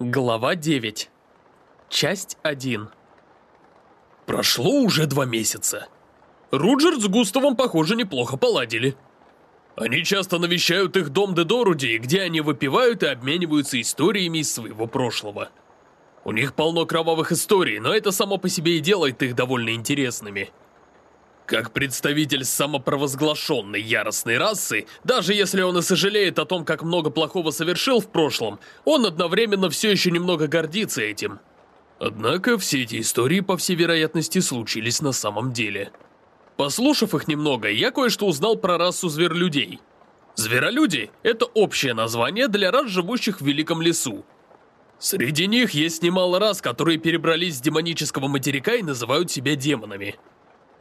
Глава 9. Часть 1. Прошло уже два месяца. Руджер с Густавом, похоже, неплохо поладили. Они часто навещают их дом Дедоруди, где они выпивают и обмениваются историями из своего прошлого. У них полно кровавых историй, но это само по себе и делает их довольно интересными. Как представитель самопровозглашенной яростной расы, даже если он и сожалеет о том, как много плохого совершил в прошлом, он одновременно все еще немного гордится этим. Однако все эти истории, по всей вероятности, случились на самом деле. Послушав их немного, я кое-что узнал про расу зверолюдей. Зверолюди – это общее название для рас, живущих в Великом лесу. Среди них есть немало рас, которые перебрались с демонического материка и называют себя демонами –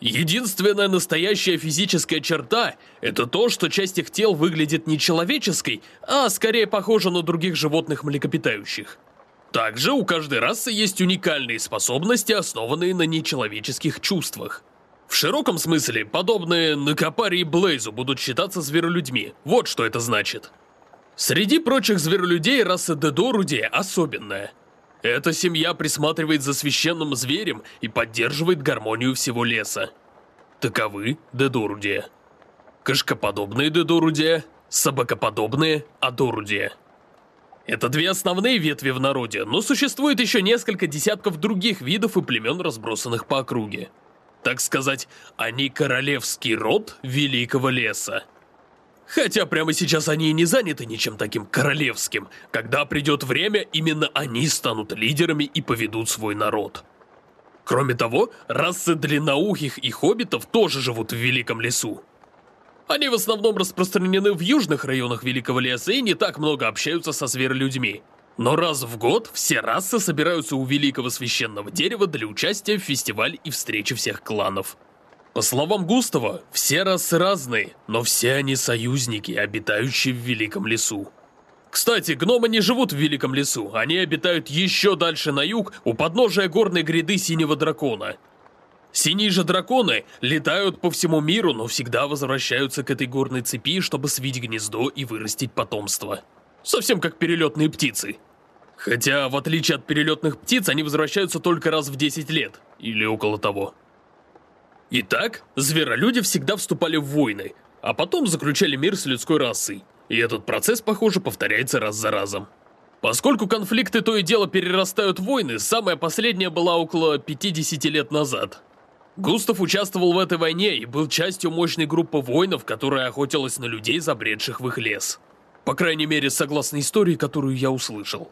Единственная настоящая физическая черта – это то, что часть их тел выглядит не человеческой, а скорее похожа на других животных млекопитающих. Также у каждой расы есть уникальные способности, основанные на нечеловеческих чувствах. В широком смысле, подобные Накапари и Блейзу будут считаться зверолюдьми. Вот что это значит. Среди прочих зверолюдей раса Дедоруди особенная – эта семья присматривает за священным зверем и поддерживает гармонию всего леса. Таковы Дедорудия. Кошкоподобные Дедорудия, собакоподобные Адорудия. Это две основные ветви в народе, но существует еще несколько десятков других видов и племен, разбросанных по округе. Так сказать, они королевский род Великого Леса. Хотя прямо сейчас они и не заняты ничем таким королевским. Когда придет время, именно они станут лидерами и поведут свой народ. Кроме того, расы длинноухих и хоббитов тоже живут в Великом лесу. Они в основном распространены в южных районах Великого леса и не так много общаются со зверолюдьми. Но раз в год все расы собираются у Великого Священного Дерева для участия в фестивале и встречи всех кланов. По словам Густава, все расы разные, но все они союзники, обитающие в Великом лесу. Кстати, гномы не живут в Великом лесу, они обитают еще дальше на юг, у подножия горной гряды Синего Дракона. Синие же драконы летают по всему миру, но всегда возвращаются к этой горной цепи, чтобы свить гнездо и вырастить потомство. Совсем как перелетные птицы. Хотя, в отличие от перелетных птиц, они возвращаются только раз в 10 лет, или около того. Итак, зверолюди всегда вступали в войны, а потом заключали мир с людской расой. И этот процесс, похоже, повторяется раз за разом. Поскольку конфликты то и дело перерастают в войны, самая последняя была около 50 лет назад. Густав участвовал в этой войне и был частью мощной группы воинов, которая охотилась на людей, забредших в их лес. По крайней мере, согласно истории, которую я услышал.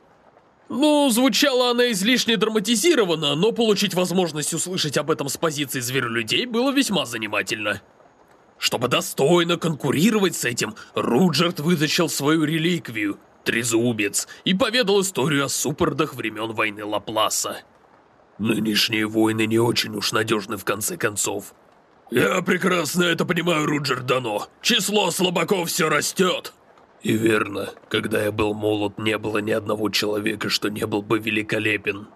Ну, звучала она излишне драматизированно, но получить возможность услышать об этом с позиции зверолюдей было весьма занимательно. Чтобы достойно конкурировать с этим, Руджерт вытащил свою реликвию – Трезубец, и поведал историю о суппордах времен войны Лапласа. Нынешние войны не очень уж надежны в конце концов. Я прекрасно это понимаю, Руджер Дано. Число слабаков все растет. И верно, когда я был молод, не было ни одного человека, что не был бы великолепен.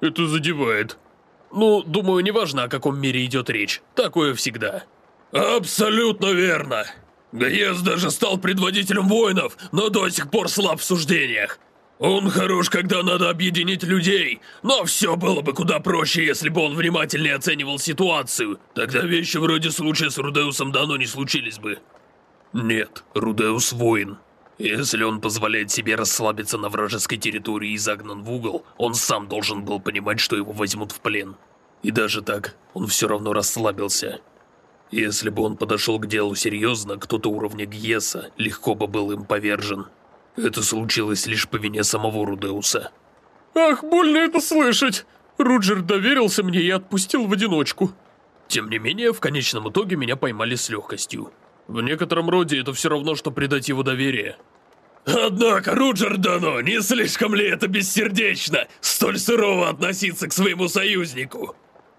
Это задевает. Ну, думаю, неважно, о каком мире идет речь. Такое всегда. Абсолютно верно. Гаес даже стал предводителем воинов, но до сих пор слаб в суждениях. Он хорош, когда надо объединить людей, но все было бы куда проще, если бы он внимательнее оценивал ситуацию. Тогда вещи вроде случая с Рудеусом давно не случились бы. Нет, Рудеус воин. Если он позволяет себе расслабиться на вражеской территории и загнан в угол, он сам должен был понимать, что его возьмут в плен. И даже так, он все равно расслабился. Если бы он подошел к делу серьезно, кто-то уровня Гьеса легко бы был им повержен. Это случилось лишь по вине самого Рудеуса. «Ах, больно это слышать!» Руджер доверился мне и отпустил в одиночку. Тем не менее, в конечном итоге меня поймали с легкостью. В некотором роде это все равно, что предать его доверие. Однако, Руджер Дано, не слишком ли это бессердечно, столь сурово относиться к своему союзнику?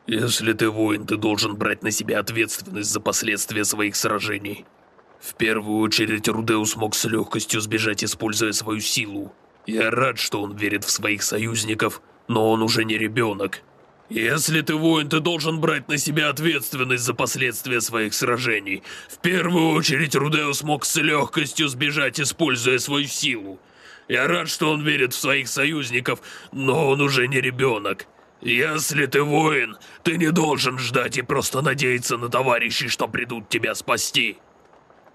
Если ты воин, ты должен брать на себя ответственность за последствия своих сражений. В первую очередь, Рудеус мог с легкостью сбежать, используя свою силу. Я рад, что он верит в своих союзников, но он уже не ребенок. Если ты воин, ты должен брать на себя ответственность за последствия своих сражений. В первую очередь Рудеус мог с легкостью сбежать, используя свою силу. Я рад, что он верит в своих союзников, но он уже не ребенок. Если ты воин, ты не должен ждать и просто надеяться на товарищей, что придут тебя спасти.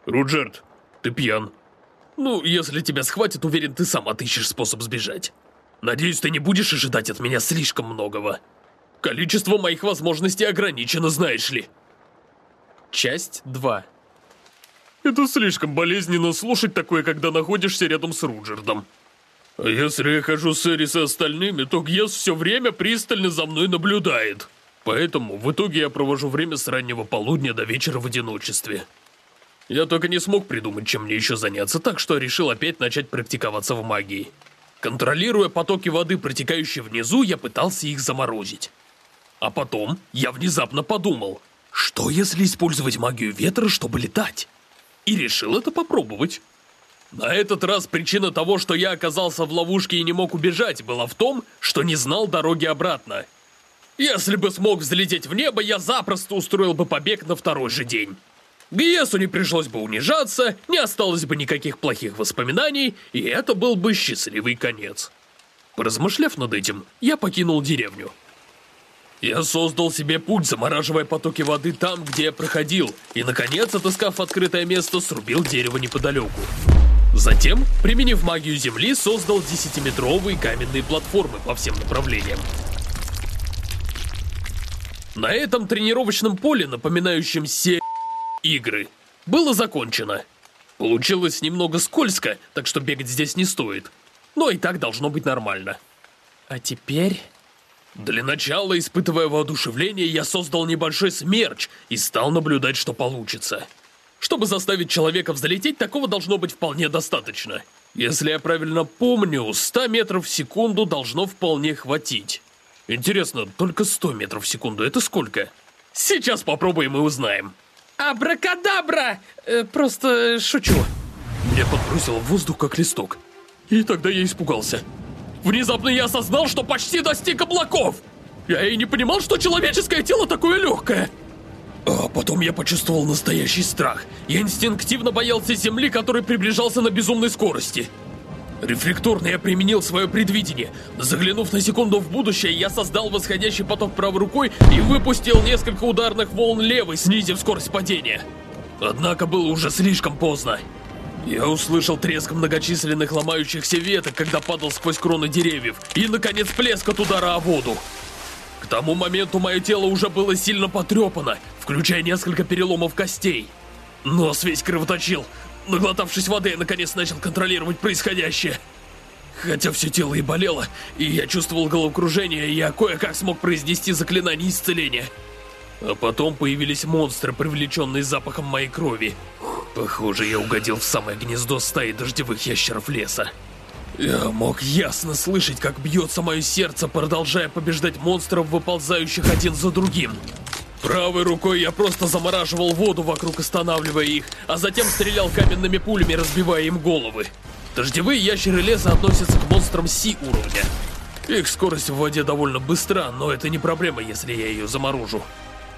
Руджерт, ты пьян. Ну, если тебя схватят, уверен, ты сам отыщешь способ сбежать. Надеюсь, ты не будешь ожидать от меня слишком многого. Количество моих возможностей ограничено, знаешь ли. Часть 2. Это слишком болезненно слушать такое, когда находишься рядом с Руджердом. Если я хожу с Эрис и остальными, то Гьес все время пристально за мной наблюдает. Поэтому в итоге я провожу время с раннего полудня до вечера в одиночестве. Я только не смог придумать, чем мне еще заняться, так что решил опять начать практиковаться в магии. Контролируя потоки воды, протекающие внизу, я пытался их заморозить. А потом я внезапно подумал, что если использовать магию ветра, чтобы летать? И решил это попробовать. На этот раз причина того, что я оказался в ловушке и не мог убежать, была в том, что не знал дороги обратно. Если бы смог взлететь в небо, я запросто устроил бы побег на второй же день. Гиесу не пришлось бы унижаться, не осталось бы никаких плохих воспоминаний, и это был бы счастливый конец. Поразмышляв над этим, я покинул деревню. Я создал себе путь, замораживая потоки воды там, где я проходил, и, наконец, отыскав открытое место, срубил дерево неподалеку. Затем, применив магию земли, создал десятиметровые каменные платформы по всем направлениям. На этом тренировочном поле, напоминающем се игры, было закончено. Получилось немного скользко, так что бегать здесь не стоит. Но и так должно быть нормально. А теперь... Для начала, испытывая воодушевление, я создал небольшой смерч и стал наблюдать, что получится. Чтобы заставить человека взлететь, такого должно быть вполне достаточно. Если я правильно помню, 100 метров в секунду должно вполне хватить. Интересно, только 100 метров в секунду, это сколько? Сейчас попробуем и узнаем. Абракадабра! Э, просто шучу. Меня подбросило в воздух, как листок. И тогда я испугался. Внезапно я осознал, что почти достиг облаков. Я и не понимал, что человеческое тело такое легкое. А потом я почувствовал настоящий страх. Я инстинктивно боялся земли, который приближался на безумной скорости. Рефлекторно я применил свое предвидение. Заглянув на секунду в будущее, я создал восходящий поток правой рукой и выпустил несколько ударных волн левой, снизив скорость падения. Однако было уже слишком поздно. Я услышал треск многочисленных ломающихся веток, когда падал сквозь кроны деревьев, и, наконец, плеск от удара о воду. Тому моменту мое тело уже было сильно потрепано, включая несколько переломов костей. Нос весь кровоточил. Наглотавшись воды, я наконец начал контролировать происходящее. Хотя все тело и болело, и я чувствовал головокружение, я кое-как смог произнести заклинание исцеления. А потом появились монстры, привлеченные запахом моей крови. Похоже, я угодил в самое гнездо стаи дождевых ящеров леса. Я мог ясно слышать, как бьется мое сердце, продолжая побеждать монстров, выползающих один за другим. Правой рукой я просто замораживал воду вокруг, останавливая их, а затем стрелял каменными пулями, разбивая им головы. Дождевые ящеры леса относятся к монстрам Си уровня. Их скорость в воде довольно быстра, но это не проблема, если я ее заморожу.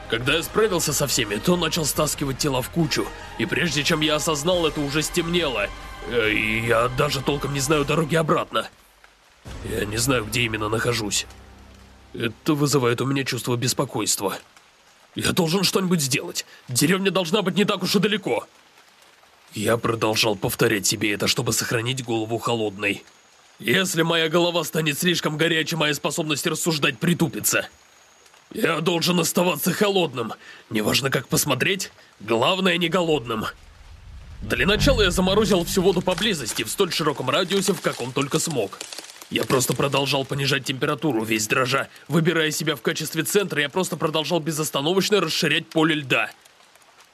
Когда я справился со всеми, то начал стаскивать тела в кучу, и прежде чем я осознал, это уже стемнело, я даже толком не знаю дороги обратно. Я не знаю, где именно нахожусь. Это вызывает у меня чувство беспокойства. Я должен что-нибудь сделать. Деревня должна быть не так уж и далеко. Я продолжал повторять себе это, чтобы сохранить голову холодной. Если моя голова станет слишком горячей, моя способность рассуждать притупится. Я должен оставаться холодным. Неважно, как посмотреть, главное не голодным. Для начала я заморозил всю воду поблизости, в столь широком радиусе, в каком только смог. Я просто продолжал понижать температуру, весь дрожа. Выбирая себя в качестве центра, я просто продолжал безостановочно расширять поле льда.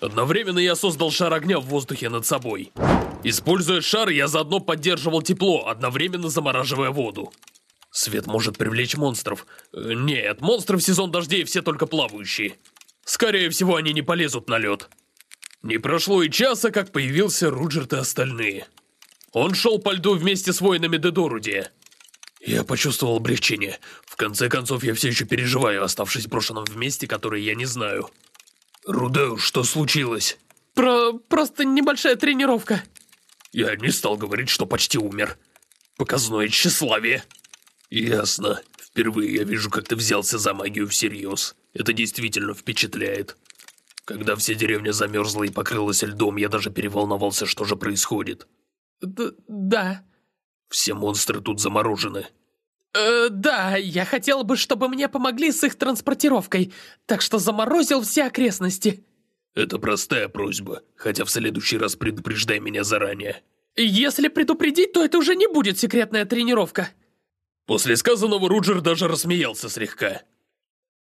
Одновременно я создал шар огня в воздухе над собой. Используя шар, я заодно поддерживал тепло, одновременно замораживая воду. Свет может привлечь монстров. Э, нет, монстры в сезон дождей все только плавающие. Скорее всего, они не полезут на лед. Не прошло и часа, как появился Руджерт и остальные. Он шел по льду вместе с воинами Дедорудия. Я почувствовал облегчение. В конце концов, я все еще переживаю, оставшись брошенным в месте, которое я не знаю. Рудеу, что случилось? Про... просто небольшая тренировка. Я не стал говорить, что почти умер. Показное тщеславие. Ясно. Впервые я вижу, как ты взялся за магию всерьез. Это действительно впечатляет. Когда вся деревня замерзла и покрылась льдом, я даже переволновался, что же происходит. Д да. Все монстры тут заморожены. Э, да, я хотел бы, чтобы мне помогли с их транспортировкой, так что заморозил все окрестности. Это простая просьба, хотя в следующий раз предупреждай меня заранее. Если предупредить, то это уже не будет секретная тренировка. После сказанного Руджер даже рассмеялся слегка.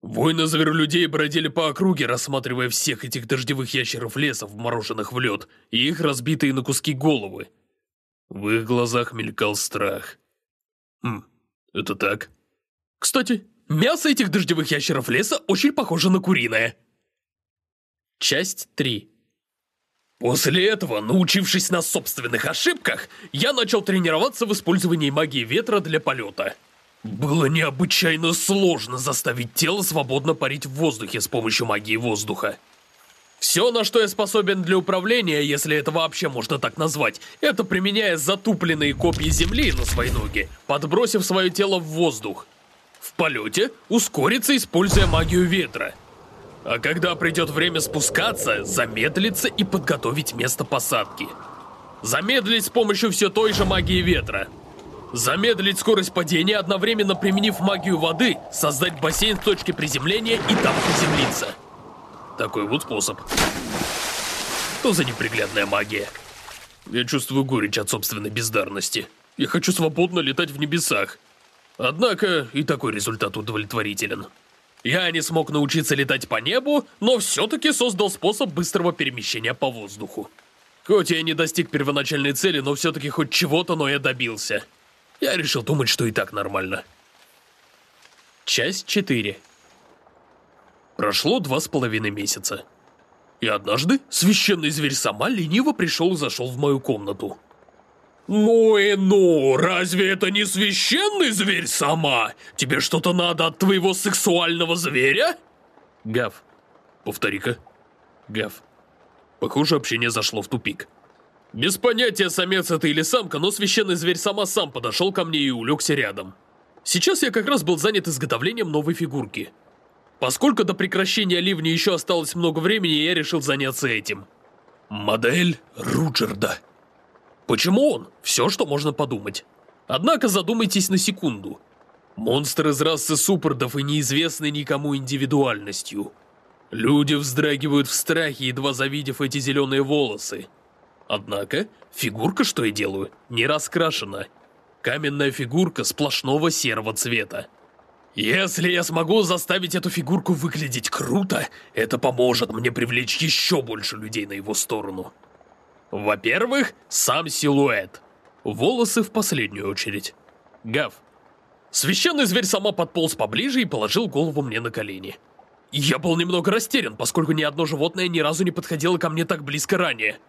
Воины зверолюдей бродили по округе, рассматривая всех этих дождевых ящеров леса, вмороженных в лед, и их разбитые на куски головы. В их глазах мелькал страх. Хм, это так? Кстати, мясо этих дождевых ящеров леса очень похоже на куриное. Часть 3 После этого, научившись на собственных ошибках, я начал тренироваться в использовании магии ветра для полета. Было необычайно сложно заставить тело свободно парить в воздухе с помощью магии воздуха. Все, на что я способен для управления, если это вообще можно так назвать, это применяя затупленные копья земли на свои ноги, подбросив свое тело в воздух. В полете ускориться, используя магию ветра. А когда придет время спускаться, замедлиться и подготовить место посадки. Замедлить с помощью все той же магии ветра. Замедлить скорость падения, одновременно применив магию воды, создать бассейн в точке приземления и там приземлиться. Такой вот способ. Что за неприглядная магия? Я чувствую горечь от собственной бездарности. Я хочу свободно летать в небесах. Однако и такой результат удовлетворителен. Я не смог научиться летать по небу, но все-таки создал способ быстрого перемещения по воздуху. Хоть я не достиг первоначальной цели, но все-таки хоть чего-то, но я добился. Я решил думать, что и так нормально. Часть 4 Прошло два с половиной месяца. И однажды священный зверь сама лениво пришел и зашел в мою комнату. «Ну и ну, разве это не священный зверь сама? Тебе что-то надо от твоего сексуального зверя?» Гав. Повтори-ка. Гав. Похоже, общение зашло в тупик. Без понятия, самец это или самка, но священный зверь сама сам подошел ко мне и улегся рядом. Сейчас я как раз был занят изготовлением новой фигурки. Поскольку до прекращения ливня еще осталось много времени, я решил заняться этим. Модель Руджерда. Почему он? Все, что можно подумать. Однако задумайтесь на секунду. Монстр из расы суппордов и неизвестный никому индивидуальностью. Люди вздрагивают в страхе, едва завидев эти зеленые волосы. Однако, фигурка, что я делаю, не раскрашена. Каменная фигурка сплошного серого цвета. Если я смогу заставить эту фигурку выглядеть круто, это поможет мне привлечь еще больше людей на его сторону. Во-первых, сам силуэт. Волосы в последнюю очередь. Гав. Священный зверь сама подполз поближе и положил голову мне на колени. Я был немного растерян, поскольку ни одно животное ни разу не подходило ко мне так близко ранее.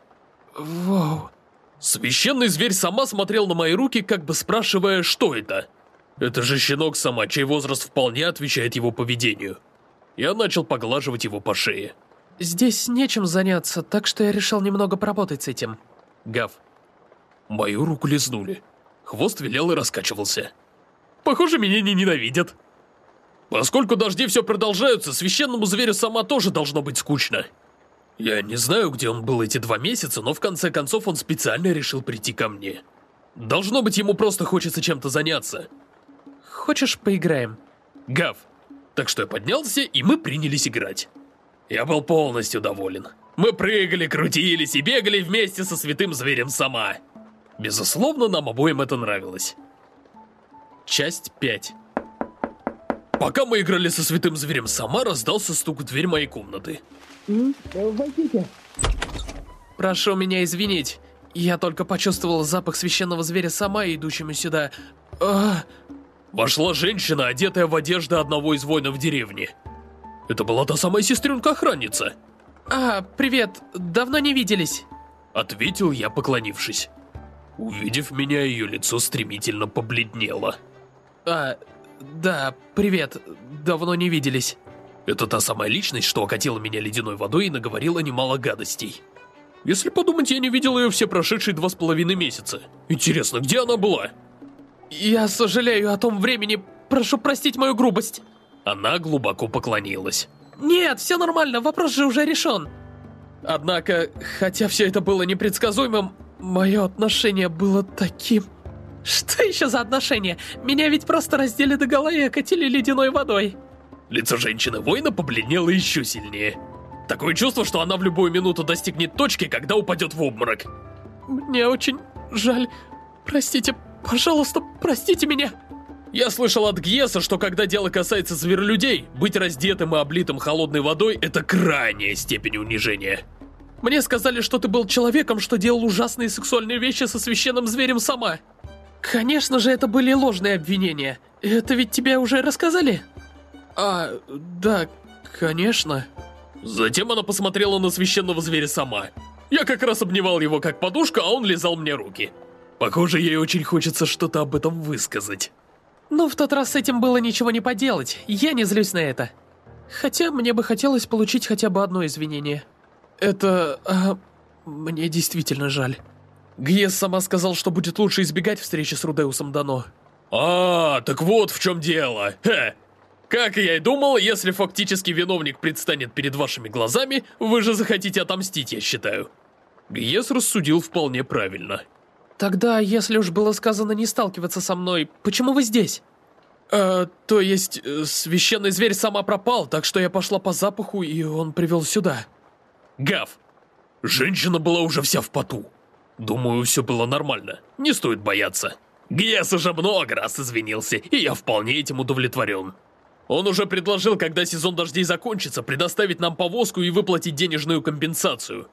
Вау. Священный зверь сама смотрел на мои руки, как бы спрашивая, что это. Это же щенок сама, чей возраст вполне отвечает его поведению. Я начал поглаживать его по шее. Здесь нечем заняться, так что я решил немного поработать с этим. Гав. Мою руку лизнули. Хвост велел и раскачивался. Похоже, меня не ненавидят. Поскольку дожди все продолжаются, священному зверю сама тоже должно быть скучно. Я не знаю, где он был эти два месяца, но в конце концов он специально решил прийти ко мне. Должно быть, ему просто хочется чем-то заняться. Хочешь, поиграем? Гав. Так что я поднялся, и мы принялись играть. Я был полностью доволен. Мы прыгали, крутились и бегали вместе со святым зверем сама. Безусловно, нам обоим это нравилось. Часть 5 Пока мы играли со святым зверем сама, раздался стук в дверь моей комнаты. Войдите. Прошу меня извинить. Я только почувствовал запах священного зверя сама, идущему сюда. А... Вошла женщина, одетая в одежду одного из воинов деревни. Это была та самая сестренка-охранница. А, привет. Давно не виделись. Ответил я, поклонившись. Увидев меня, ее лицо стремительно побледнело. А, да, привет. Давно не виделись. Это та самая личность, что окатила меня ледяной водой и наговорила немало гадостей. Если подумать, я не видел ее все прошедшие два с половиной месяца. Интересно, где она была? Я сожалею о том времени, прошу простить мою грубость. Она глубоко поклонилась. Нет, все нормально, вопрос же уже решен. Однако, хотя все это было непредсказуемым, мое отношение было таким... Что еще за отношение? Меня ведь просто раздели до головы и окатили ледяной водой. Лицо женщины-воина побледнело еще сильнее. Такое чувство, что она в любую минуту достигнет точки, когда упадет в обморок. Мне очень жаль. Простите, пожалуйста, простите меня. Я слышал от Гьеса, что когда дело касается зверолюдей, быть раздетым и облитым холодной водой – это крайняя степень унижения. Мне сказали, что ты был человеком, что делал ужасные сексуальные вещи со священным зверем сама. Конечно же, это были ложные обвинения. Это ведь тебе уже рассказали? А, да, конечно. Затем она посмотрела на священного зверя сама. Я как раз обнимал его как подушку, а он лизал мне руки. Похоже, ей очень хочется что-то об этом высказать. Ну, в тот раз с этим было ничего не поделать, я не злюсь на это. Хотя мне бы хотелось получить хотя бы одно извинение. Это... А, мне действительно жаль. Гьес сама сказал, что будет лучше избегать встречи с Рудеусом Дано. А, так вот в чем дело. Хе. Как я и думал, если фактически виновник предстанет перед вашими глазами, вы же захотите отомстить, я считаю. Гьес рассудил вполне правильно. Тогда, если уж было сказано не сталкиваться со мной, почему вы здесь? Э, то есть, э, священный зверь сама пропал, так что я пошла по запаху, и он привел сюда. Гав, женщина была уже вся в поту. Думаю, все было нормально, не стоит бояться. Гес уже много раз извинился, и я вполне этим удовлетворен. Он уже предложил, когда сезон дождей закончится, предоставить нам повозку и выплатить денежную компенсацию.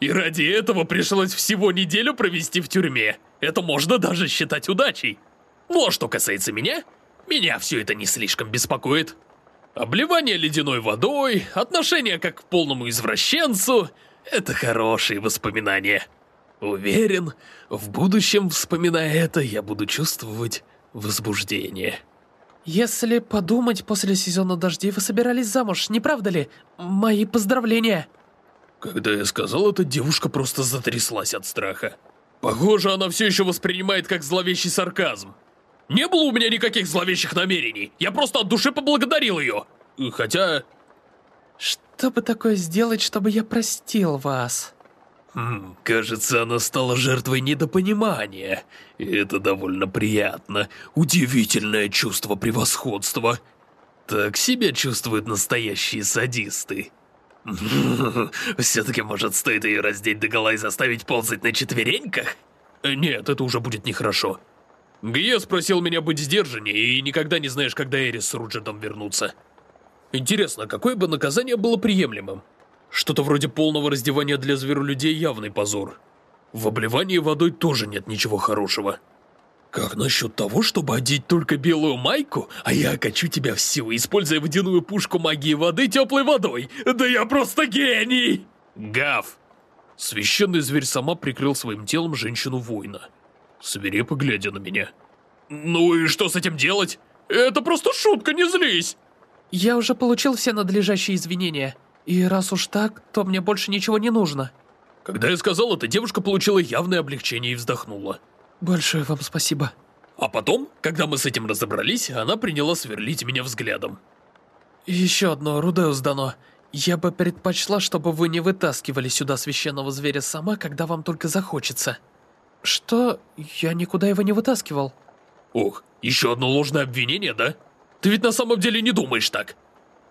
И ради этого пришлось всего неделю провести в тюрьме. Это можно даже считать удачей. Ну а что касается меня, меня все это не слишком беспокоит. Обливание ледяной водой, отношение как к полному извращенцу — это хорошие воспоминания. Уверен, в будущем, вспоминая это, я буду чувствовать возбуждение. Если подумать, после сезона дождей вы собирались замуж, не правда ли? Мои поздравления! Когда я сказал это, девушка просто затряслась от страха. Похоже, она все еще воспринимает как зловещий сарказм. Не было у меня никаких зловещих намерений. Я просто от души поблагодарил ее. Хотя... Что бы такое сделать, чтобы я простил вас? Хм, кажется, она стала жертвой недопонимания. Это довольно приятно. Удивительное чувство превосходства. Так себя чувствуют настоящие садисты. Все-таки, может, стоит ее раздеть догола и заставить ползать на четвереньках? Нет, это уже будет нехорошо. Гия спросил меня быть сдержаннее, и никогда не знаешь, когда Эрис с Руджердом вернутся. Интересно, какое бы наказание было приемлемым? Что-то вроде полного раздевания для зверолюдей явный позор. В обливании водой тоже нет ничего хорошего. Как насчет того, чтобы одеть только белую майку, а я окачу тебя всю, используя водяную пушку магии воды теплой водой? Да я просто гений! Гав! Священный зверь сама прикрыл своим телом женщину-воина, свирепо глядя на меня. Ну и что с этим делать? Это просто шутка, не злись! Я уже получил все надлежащие извинения, и раз уж так, то мне больше ничего не нужно. Когда я сказал это, девушка получила явное облегчение и вздохнула. Большое вам спасибо. А потом, когда мы с этим разобрались, она приняла сверлить меня взглядом. Еще одно, Рудеус Дано. Я бы предпочла, чтобы вы не вытаскивали сюда священного зверя сама, когда вам только захочется. Что? Я никуда его не вытаскивал. Ох, еще одно ложное обвинение, да? Ты ведь на самом деле не думаешь так.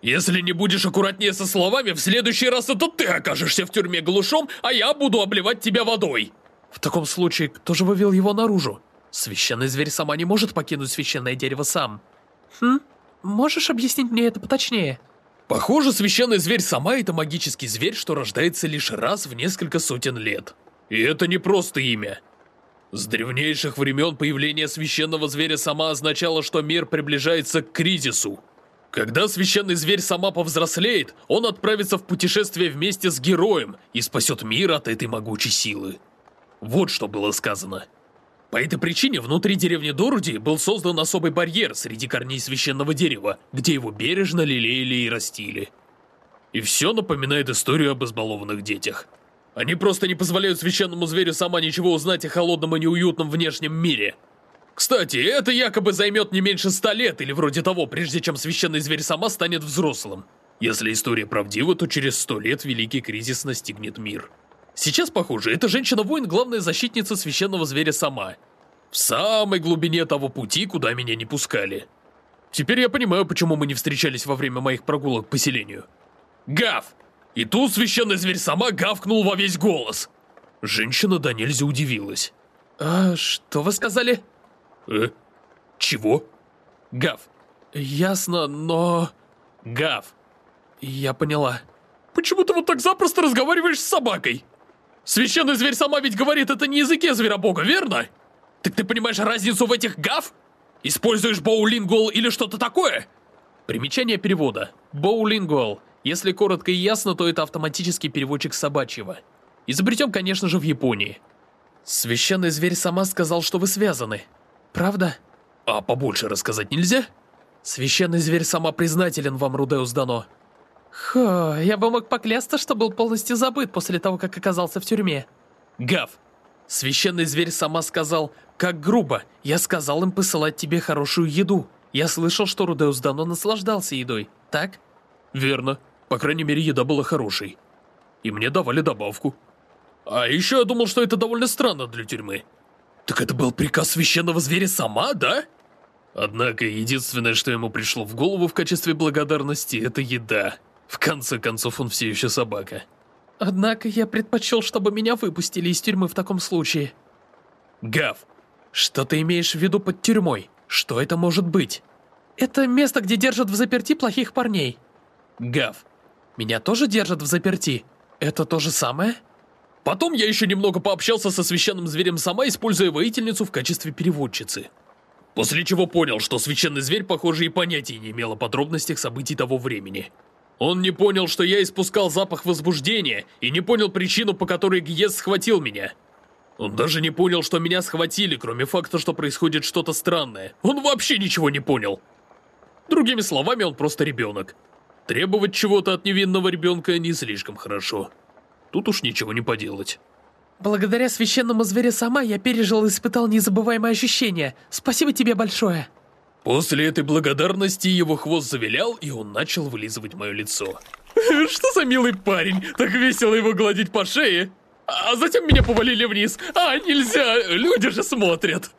Если не будешь аккуратнее со словами, в следующий раз это ты окажешься в тюрьме глушом, а я буду обливать тебя водой. В таком случае, кто же вывел его наружу? Священный зверь сама не может покинуть священное дерево сам. Хм? Можешь объяснить мне это поточнее? Похоже, священный зверь сама это магический зверь, что рождается лишь раз в несколько сотен лет. И это не просто имя. С древнейших времен появление священного зверя сама означало, что мир приближается к кризису. Когда священный зверь сама повзрослеет, он отправится в путешествие вместе с героем и спасет мир от этой могучей силы. Вот что было сказано. По этой причине внутри деревни Доруди был создан особый барьер среди корней священного дерева, где его бережно лелеяли и растили. И все напоминает историю об избалованных детях. Они просто не позволяют священному зверю сама ничего узнать о холодном и неуютном внешнем мире. Кстати, это якобы займет не меньше ста лет или вроде того, прежде чем священный зверь сама станет взрослым. Если история правдива, то через сто лет великий кризис настигнет мир. Сейчас, похоже, эта женщина-воин главная защитница священного зверя сама. В самой глубине того пути, куда меня не пускали. Теперь я понимаю, почему мы не встречались во время моих прогулок к поселению. Гав! И тут священный зверь сама гавкнул во весь голос. Женщина до удивилась. А что вы сказали? Э? Чего? Гав. Ясно, но... Гав. Я поняла. Почему ты вот так запросто разговариваешь с собакой? Священный зверь сама ведь говорит это не языке зверобога, верно? Так ты понимаешь разницу в этих гав? Используешь боулингуал или что-то такое? Примечание перевода. Боулингуал. Если коротко и ясно, то это автоматический переводчик собачьего. Изобретен, конечно же, в Японии. Священный зверь сама сказал, что вы связаны. Правда? А побольше рассказать нельзя? Священный зверь сама признателен вам, Рудеус Дано. Хо, я бы мог поклясться, что был полностью забыт после того, как оказался в тюрьме. Гав. Священный зверь сама сказал, как грубо, я сказал им посылать тебе хорошую еду. Я слышал, что Рудеус Дано наслаждался едой, так? Верно. По крайней мере, еда была хорошей. И мне давали добавку. А еще я думал, что это довольно странно для тюрьмы. Так это был приказ священного зверя сама, да? Однако, единственное, что ему пришло в голову в качестве благодарности, это еда. В конце концов, он все еще собака. Однако я предпочел, чтобы меня выпустили из тюрьмы в таком случае. Гав. Что ты имеешь в виду под тюрьмой? Что это может быть? Это место, где держат в заперти плохих парней. Гав. Меня тоже держат в заперти? Это то же самое? Потом я еще немного пообщался со священным зверем сама, используя воительницу в качестве переводчицы. После чего понял, что священный зверь, похоже, и понятия не имел о подробностях событий того времени. Он не понял, что я испускал запах возбуждения, и не понял причину, по которой Гиес схватил меня. Он даже не понял, что меня схватили, кроме факта, что происходит что-то странное. Он вообще ничего не понял. Другими словами, он просто ребенок. Требовать чего-то от невинного ребенка не слишком хорошо. Тут уж ничего не поделать. Благодаря священному зверю сама я пережил и испытал незабываемые ощущения. Спасибо тебе большое. После этой благодарности его хвост завилял, и он начал вылизывать мое лицо. Что за милый парень, так весело его гладить по шее. А затем меня повалили вниз. А, нельзя, люди же смотрят.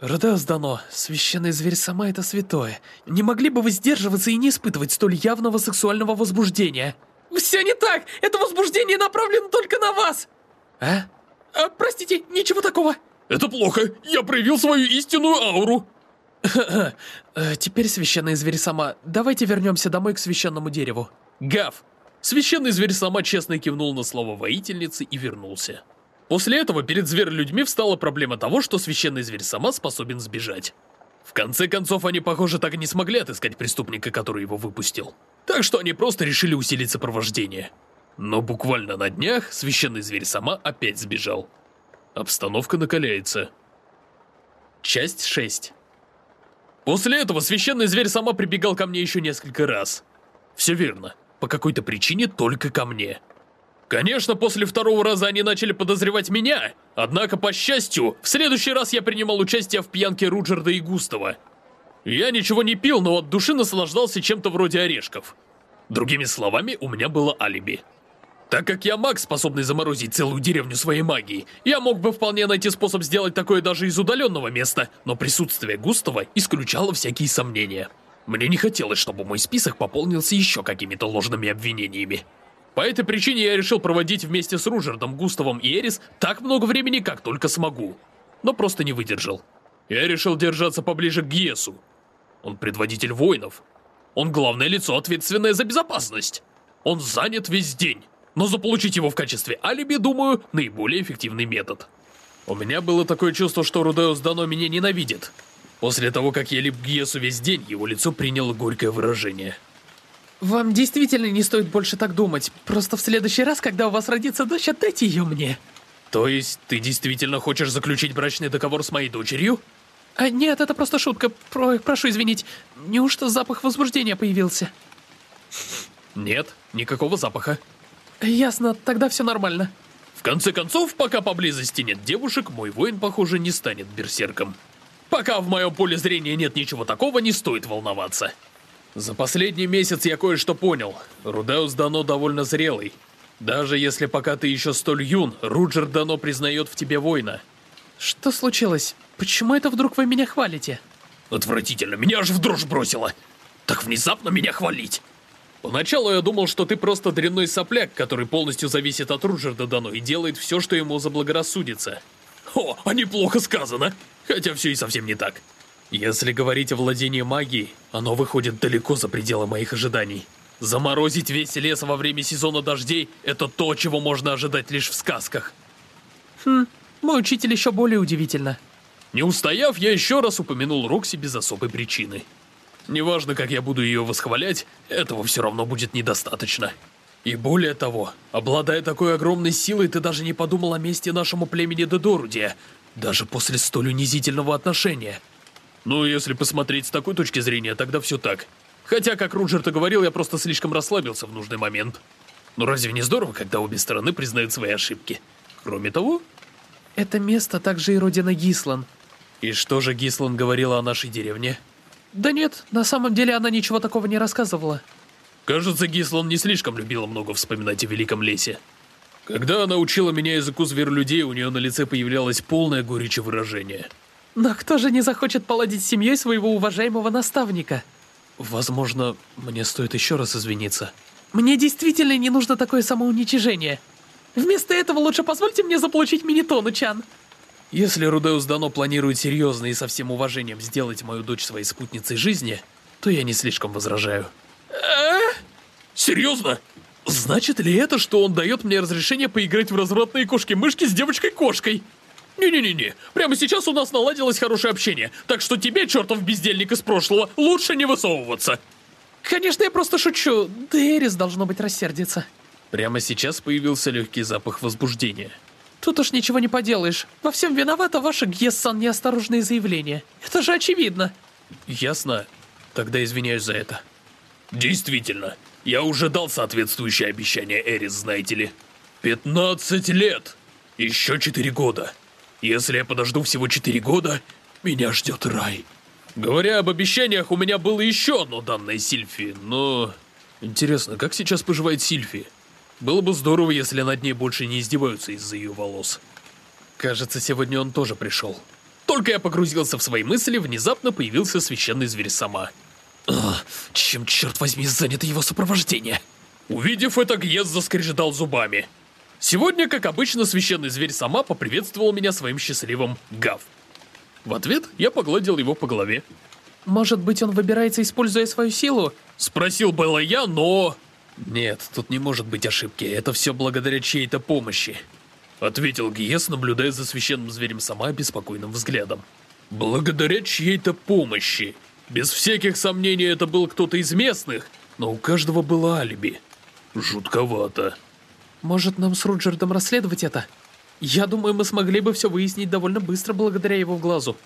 Родеус Дано, священный зверь сама это святое. Не могли бы вы сдерживаться и не испытывать столь явного сексуального возбуждения? Все не так! Это возбуждение направлено только на вас! А? а простите, ничего такого. Это плохо. Я проявил свою истинную ауру. Э, теперь, священный зверь сама, давайте вернемся домой к священному дереву. Гав! Священный зверь сама честно кивнул на слово воительницы и вернулся. После этого перед зверь-людьми встала проблема того, что священный зверь сама способен сбежать. В конце концов, они, похоже, так и не смогли отыскать преступника, который его выпустил. Так что они просто решили усилить сопровождение. Но буквально на днях священный зверь сама опять сбежал. Обстановка накаляется. Часть 6 После этого священный зверь сама прибегал ко мне еще несколько раз. Все верно, по какой-то причине только ко мне. Конечно, после второго раза они начали подозревать меня, однако, по счастью, в следующий раз я принимал участие в пьянке Руджерда и Густава. Я ничего не пил, но от души наслаждался чем-то вроде орешков. Другими словами, у меня было алиби. Так как я маг, способный заморозить целую деревню своей магией, я мог бы вполне найти способ сделать такое даже из удаленного места, но присутствие Густава исключало всякие сомнения. Мне не хотелось, чтобы мой список пополнился еще какими-то ложными обвинениями. По этой причине я решил проводить вместе с Ружердом, Густавом и Эрис так много времени, как только смогу. Но просто не выдержал. Я решил держаться поближе к Гиесу. Он предводитель воинов. Он главное лицо, ответственное за безопасность. Он занят весь день. Но заполучить его в качестве алиби, думаю, наиболее эффективный метод. У меня было такое чувство, что Рудеус Дано меня ненавидит. После того, как я лип к весь день, его лицо приняло горькое выражение. Вам действительно не стоит больше так думать. Просто в следующий раз, когда у вас родится дочь, отдайте ее мне. То есть, ты действительно хочешь заключить брачный договор с моей дочерью? А, нет, это просто шутка. Про, прошу извинить. Неужто запах возбуждения появился? Нет, никакого запаха. Ясно, тогда все нормально. В конце концов, пока поблизости нет девушек, мой воин, похоже, не станет берсерком. Пока в моем поле зрения нет ничего такого, не стоит волноваться. За последний месяц я кое-что понял. Рудеус Дано довольно зрелый. Даже если пока ты еще столь юн, Руджер Дано признает в тебе воина. Что случилось? Почему это вдруг вы меня хвалите? Отвратительно, меня аж в дрожь бросило. Так внезапно меня хвалить. Поначалу я думал, что ты просто дрянной сопляк, который полностью зависит от Руджерда Дано и делает все, что ему заблагорассудится. О, а неплохо сказано. Хотя все и совсем не так. Если говорить о владении магией, оно выходит далеко за пределы моих ожиданий. Заморозить весь лес во время сезона дождей – это то, чего можно ожидать лишь в сказках. Хм, мой учитель еще более удивительно. Не устояв, я еще раз упомянул Рокси без особой причины. Неважно, как я буду ее восхвалять, этого все равно будет недостаточно. И более того, обладая такой огромной силой, ты даже не подумал о месте нашему племени Дедорудия, даже после столь унизительного отношения. Ну, если посмотреть с такой точки зрения, тогда все так. Хотя, как Руджер-то говорил, я просто слишком расслабился в нужный момент. Но разве не здорово, когда обе стороны признают свои ошибки? Кроме того... Это место также и родина Гислан. И что же Гислан говорила о нашей деревне? Да нет, на самом деле она ничего такого не рассказывала. Кажется, Гислан не слишком любила много вспоминать о Великом Лесе. Когда она учила меня языку зверолюдей, у нее на лице появлялось полное горечи выражение. Но кто же не захочет поладить с семьей своего уважаемого наставника? Возможно, мне стоит еще раз извиниться. Мне действительно не нужно такое самоуничижение. Вместо этого лучше позвольте мне заполучить Минитону, Чан. Если Рудеус Дано планирует серьезно и со всем уважением сделать мою дочь своей спутницей жизни, то я не слишком возражаю. А? Серьезно? Значит ли это, что он дает мне разрешение поиграть в развратные кошки-мышки с девочкой-кошкой? Не-не-не-не, прямо сейчас у нас наладилось хорошее общение, так что тебе, чертов бездельник из прошлого, лучше не высовываться. Конечно, я просто шучу. Дэрис должно быть рассердится. Прямо сейчас появился легкий запах возбуждения. Тут уж ничего не поделаешь. Во всем виновата ваша Гессан неосторожные заявления. Это же очевидно. Ясно. Тогда извиняюсь за это. Действительно, я уже дал соответствующее обещание Эрис, знаете ли. 15 лет. Еще 4 года. Если я подожду всего 4 года, меня ждет рай. Говоря об обещаниях, у меня было еще одно данное Сильфи, но... Интересно, как сейчас поживает Сильфи? Было бы здорово, если над ней больше не издеваются из-за ее волос. Кажется, сегодня он тоже пришел. Только я погрузился в свои мысли, внезапно появился священный зверь сама. Ах, чем, черт возьми, занято его сопровождение? Увидев это, Гьез заскрежетал зубами. Сегодня, как обычно, священный зверь сама поприветствовал меня своим счастливым «Гав». В ответ я погладил его по голове. Может быть, он выбирается, используя свою силу? Спросил было я, но... «Нет, тут не может быть ошибки, это все благодаря чьей-то помощи», — ответил Гиес, наблюдая за священным зверем сама беспокойным взглядом. «Благодаря чьей-то помощи. Без всяких сомнений это был кто-то из местных, но у каждого было алиби. Жутковато». Может, нам с Руджердом расследовать это? Я думаю, мы смогли бы все выяснить довольно быстро благодаря его глазу.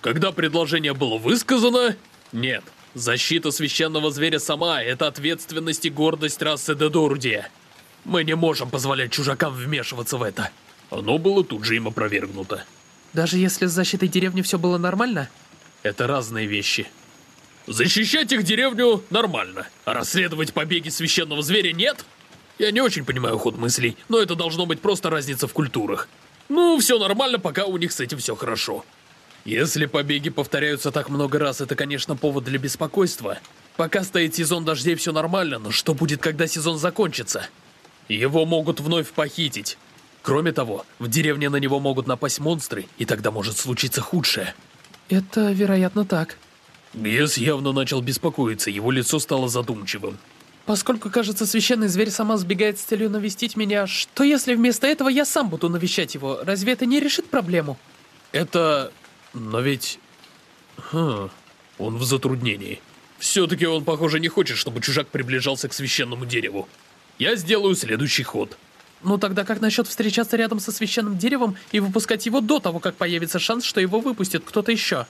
Когда предложение было высказано... Нет, Защита священного зверя сама — это ответственность и гордость расы Дедордия. Мы не можем позволять чужакам вмешиваться в это. Оно было тут же им опровергнуто. Даже если с защитой деревни все было нормально? Это разные вещи. Защищать их деревню нормально, а расследовать побеги священного зверя нет? Я не очень понимаю ход мыслей, но это должно быть просто разница в культурах. Ну, все нормально, пока у них с этим все хорошо. Если побеги повторяются так много раз, это, конечно, повод для беспокойства. Пока стоит сезон дождей, все нормально, но что будет, когда сезон закончится? Его могут вновь похитить. Кроме того, в деревне на него могут напасть монстры, и тогда может случиться худшее. Это, вероятно, так. Гес явно начал беспокоиться, его лицо стало задумчивым. Поскольку, кажется, священный зверь сама сбегает с целью навестить меня, что если вместо этого я сам буду навещать его? Разве это не решит проблему? Это... Но ведь... Хм... Он в затруднении. Все-таки он, похоже, не хочет, чтобы чужак приближался к священному дереву. Я сделаю следующий ход. Ну тогда как насчет встречаться рядом со священным деревом и выпускать его до того, как появится шанс, что его выпустит кто-то еще?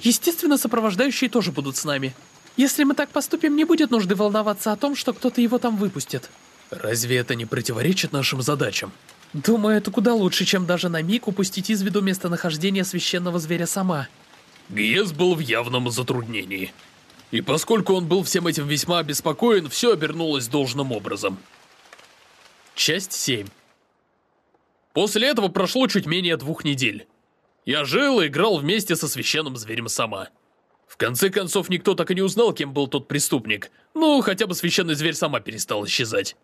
Естественно, сопровождающие тоже будут с нами. Если мы так поступим, не будет нужды волноваться о том, что кто-то его там выпустит. Разве это не противоречит нашим задачам? Думаю, это куда лучше, чем даже на миг упустить из виду местонахождение священного зверя сама. Гиес был в явном затруднении. И поскольку он был всем этим весьма обеспокоен, все обернулось должным образом. Часть 7. После этого прошло чуть менее двух недель. Я жил и играл вместе со священным зверем сама. В конце концов, никто так и не узнал, кем был тот преступник. Ну, хотя бы священный зверь сама перестал исчезать.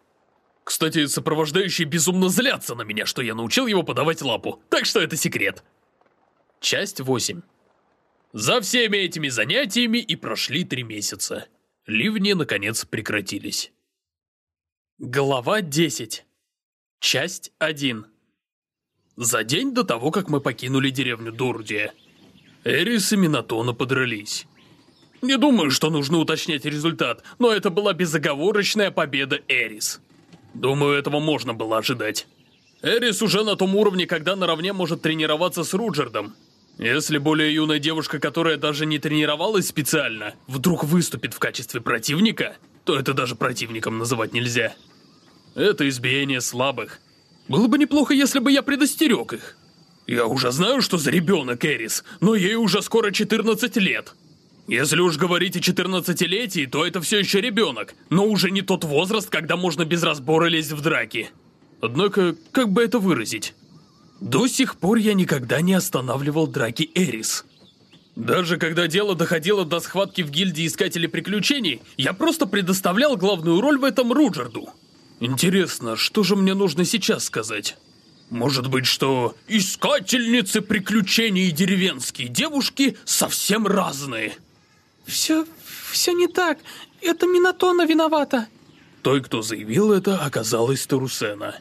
Кстати, сопровождающие безумно злятся на меня, что я научил его подавать лапу, так что это секрет. Часть 8. За всеми этими занятиями и прошли три месяца. Ливни, наконец, прекратились. Глава 10. Часть 1. За день до того, как мы покинули деревню Дурдия, Эрис и Минатона подрались. Не думаю, что нужно уточнять результат, но это была безоговорочная победа Эрис. Думаю, этого можно было ожидать. Эрис уже на том уровне, когда наравне может тренироваться с Руджердом. Если более юная девушка, которая даже не тренировалась специально, вдруг выступит в качестве противника, то это даже противником называть нельзя. Это избиение слабых. Было бы неплохо, если бы я предостерег их. Я уже знаю, что за ребенок Эрис, но ей уже скоро 14 лет. Если уж говорить о 14-летии, то это все еще ребенок, но уже не тот возраст, когда можно без разбора лезть в драки. Однако, как бы это выразить? До сих пор я никогда не останавливал драки Эрис. Даже когда дело доходило до схватки в гильдии Искателей Приключений, я просто предоставлял главную роль в этом Руджерду. Интересно, что же мне нужно сейчас сказать? Может быть, что искательницы приключений и деревенские девушки совсем разные? Все... все не так. Это Минатона виновата. Той, кто заявил это, оказалась Тарусена.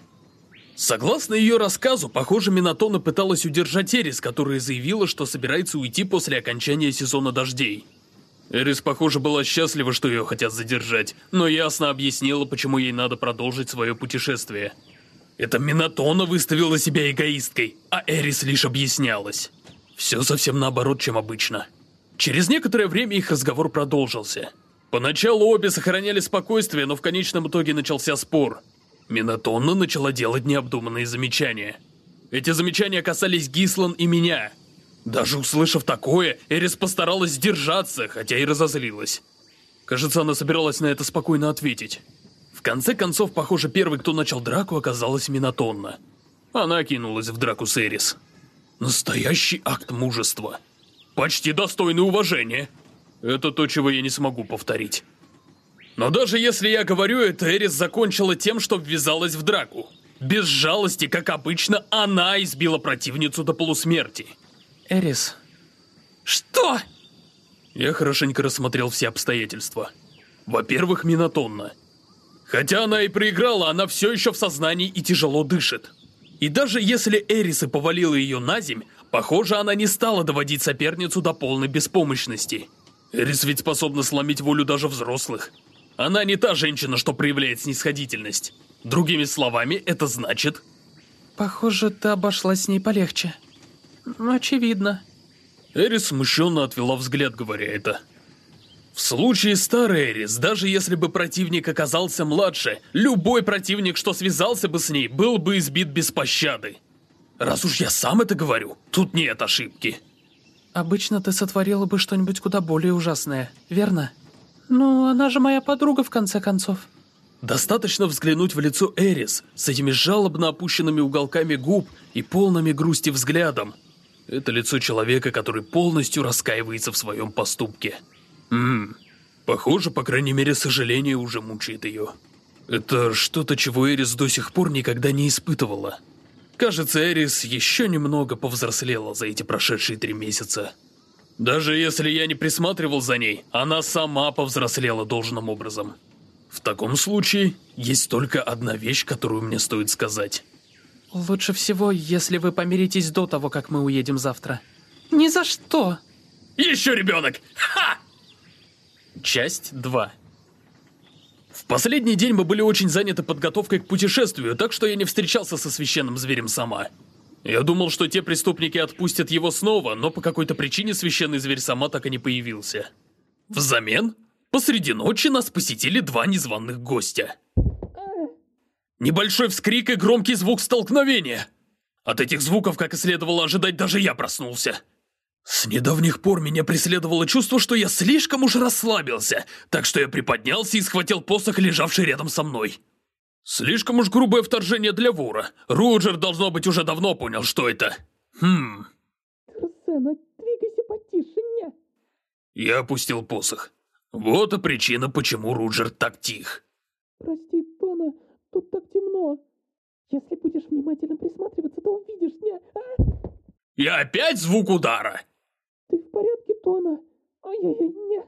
Согласно ее рассказу, похоже, Минатона пыталась удержать Эрис, которая заявила, что собирается уйти после окончания сезона дождей. Эрис, похоже, была счастлива, что ее хотят задержать, но ясно объяснила, почему ей надо продолжить свое путешествие. Это Минатона выставила себя эгоисткой, а Эрис лишь объяснялась. Все совсем наоборот, чем обычно. Через некоторое время их разговор продолжился. Поначалу обе сохраняли спокойствие, но в конечном итоге начался спор. Минатонна начала делать необдуманные замечания. Эти замечания касались Гислан и меня. Даже услышав такое, Эрис постаралась сдержаться, хотя и разозлилась. Кажется, она собиралась на это спокойно ответить. В конце концов, похоже, первый, кто начал драку, оказалась Минатонна. Она кинулась в драку с Эрис. Настоящий акт мужества. Почти достойный уважения. Это то, чего я не смогу повторить. Но даже если я говорю это, Эрис закончила тем, что ввязалась в драку. Без жалости, как обычно, она избила противницу до полусмерти. Эрис. Что? Я хорошенько рассмотрел все обстоятельства. Во-первых, Минотонна. Хотя она и проиграла, она все еще в сознании и тяжело дышит. И даже если Эрис и повалила ее на земь, похоже, она не стала доводить соперницу до полной беспомощности. Эрис ведь способна сломить волю даже взрослых. Она не та женщина, что проявляет снисходительность. Другими словами, это значит... Похоже, ты обошлась с ней полегче. Ну, очевидно. Эрис смущенно отвела взгляд, говоря это. В случае старой Эрис, даже если бы противник оказался младше, любой противник, что связался бы с ней, был бы избит без пощады. Раз уж я сам это говорю, тут нет ошибки. Обычно ты сотворила бы что-нибудь куда более ужасное, верно? Ну, она же моя подруга, в конце концов. Достаточно взглянуть в лицо Эрис с этими жалобно опущенными уголками губ и полными грусти взглядом. Это лицо человека, который полностью раскаивается в своем поступке. Ммм, похоже, по крайней мере, сожаление уже мучает ее. Это что-то, чего Эрис до сих пор никогда не испытывала. Кажется, Эрис еще немного повзрослела за эти прошедшие три месяца. Даже если я не присматривал за ней, она сама повзрослела должным образом. В таком случае, есть только одна вещь, которую мне стоит сказать. Лучше всего, если вы помиритесь до того, как мы уедем завтра. Ни за что. Еще ребенок! Ха! Часть 2. В последний день мы были очень заняты подготовкой к путешествию, так что я не встречался со священным зверем сама. Я думал, что те преступники отпустят его снова, но по какой-то причине священный зверь сама так и не появился. Взамен, посреди ночи нас посетили два незваных гостя. Небольшой вскрик и громкий звук столкновения. От этих звуков, как и следовало ожидать, даже я проснулся. С недавних пор меня преследовало чувство, что я слишком уж расслабился, так что я приподнялся и схватил посох, лежавший рядом со мной. Слишком уж грубое вторжение для вора. Руджер, должно быть, уже давно понял, что это. Хм. Русена, двигайся потише, не. Я опустил посох. Вот и причина, почему Руджер так тих. Прости, Тона, тут так темно. Если будешь внимательно присматриваться, то увидишь, не. А? И опять звук удара. Ты в порядке, Тона? Ой-ой-ой, не.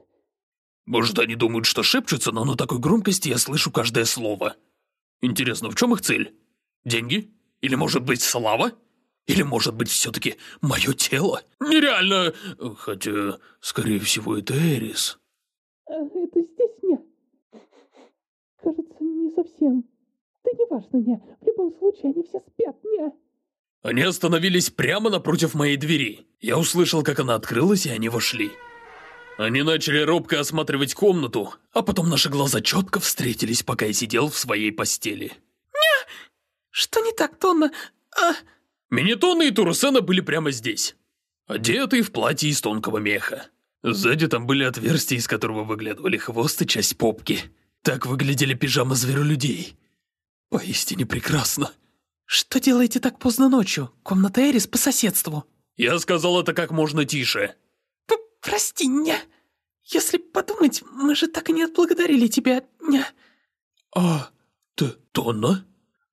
Может, они думают, что шепчутся, но на такой громкости я слышу каждое слово. Интересно, в чем их цель? Деньги? Или, может быть, слава? Или, может быть, все-таки мое тело? Нереально! Хотя, скорее всего, это Эрис. А, это здесь не. Кажется, не совсем. Да не важно, не. В любом случае, они все спят, не. Они остановились прямо напротив моей двери. Я услышал, как она открылась, и они вошли. Они начали робко осматривать комнату, а потом наши глаза четко встретились, пока я сидел в своей постели. «Не! Что не так, Тонна? А...» Минитона и Турусена были прямо здесь. Одетые в платье из тонкого меха. Сзади там были отверстия, из которого выглядывали хвост и часть попки. Так выглядели пижамы зверолюдей. Поистине прекрасно. «Что делаете так поздно ночью? Комната Эрис по соседству». Я сказал это как можно тише. «Прости, ня. Если подумать, мы же так и не отблагодарили тебя, ня». «А, ты Тонна?»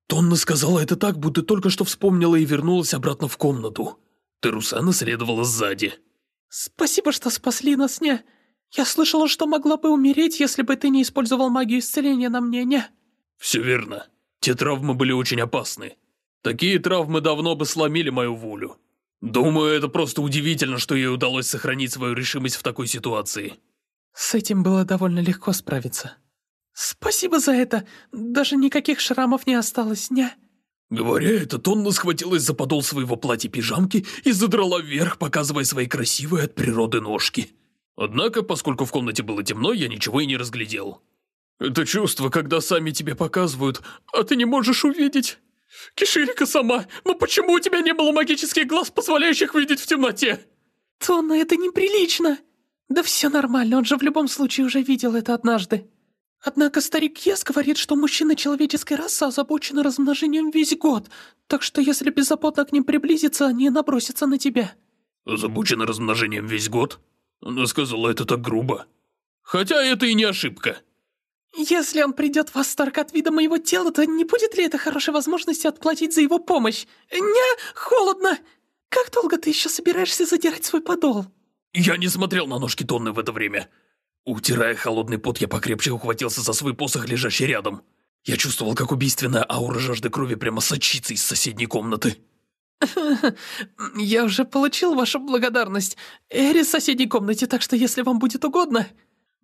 Тонна сказала это так, будто только что вспомнила и вернулась обратно в комнату. Терусана следовала сзади. «Спасибо, что спасли нас, ня. Я слышала, что могла бы умереть, если бы ты не использовал магию исцеления на мне, ня». «Все верно. Те травмы были очень опасны. Такие травмы давно бы сломили мою волю. Думаю, это просто удивительно, что ей удалось сохранить свою решимость в такой ситуации. С этим было довольно легко справиться. Спасибо за это. Даже никаких шрамов не осталось, ня. Говоря это, Тонна схватилась за подол своего платья-пижамки и задрала вверх, показывая свои красивые от природы ножки. Однако, поскольку в комнате было темно, я ничего и не разглядел. Это чувство, когда сами тебе показывают, а ты не можешь увидеть. Киширика сама, но почему у тебя не было магических глаз, позволяющих видеть в темноте? Тонна, это неприлично. Да все нормально, он же в любом случае уже видел это однажды. Однако старик Ес говорит, что мужчины человеческой расы озабочены размножением весь год, так что если беззаботно к ним приблизиться, они набросятся на тебя. Озабочены размножением весь год? Она сказала это так грубо. Хотя это и не ошибка. Если он придет в восторг от вида моего тела, то не будет ли это хорошей возможностью отплатить за его помощь? Не, холодно. Как долго ты еще собираешься задирать свой подол? Я не смотрел на ножки Тонны в это время. Утирая холодный пот, я покрепче ухватился за свой посох, лежащий рядом. Я чувствовал, как убийственная аура жажды крови прямо сочится из соседней комнаты. Я уже получил вашу благодарность. Эри в соседней комнате, так что если вам будет угодно...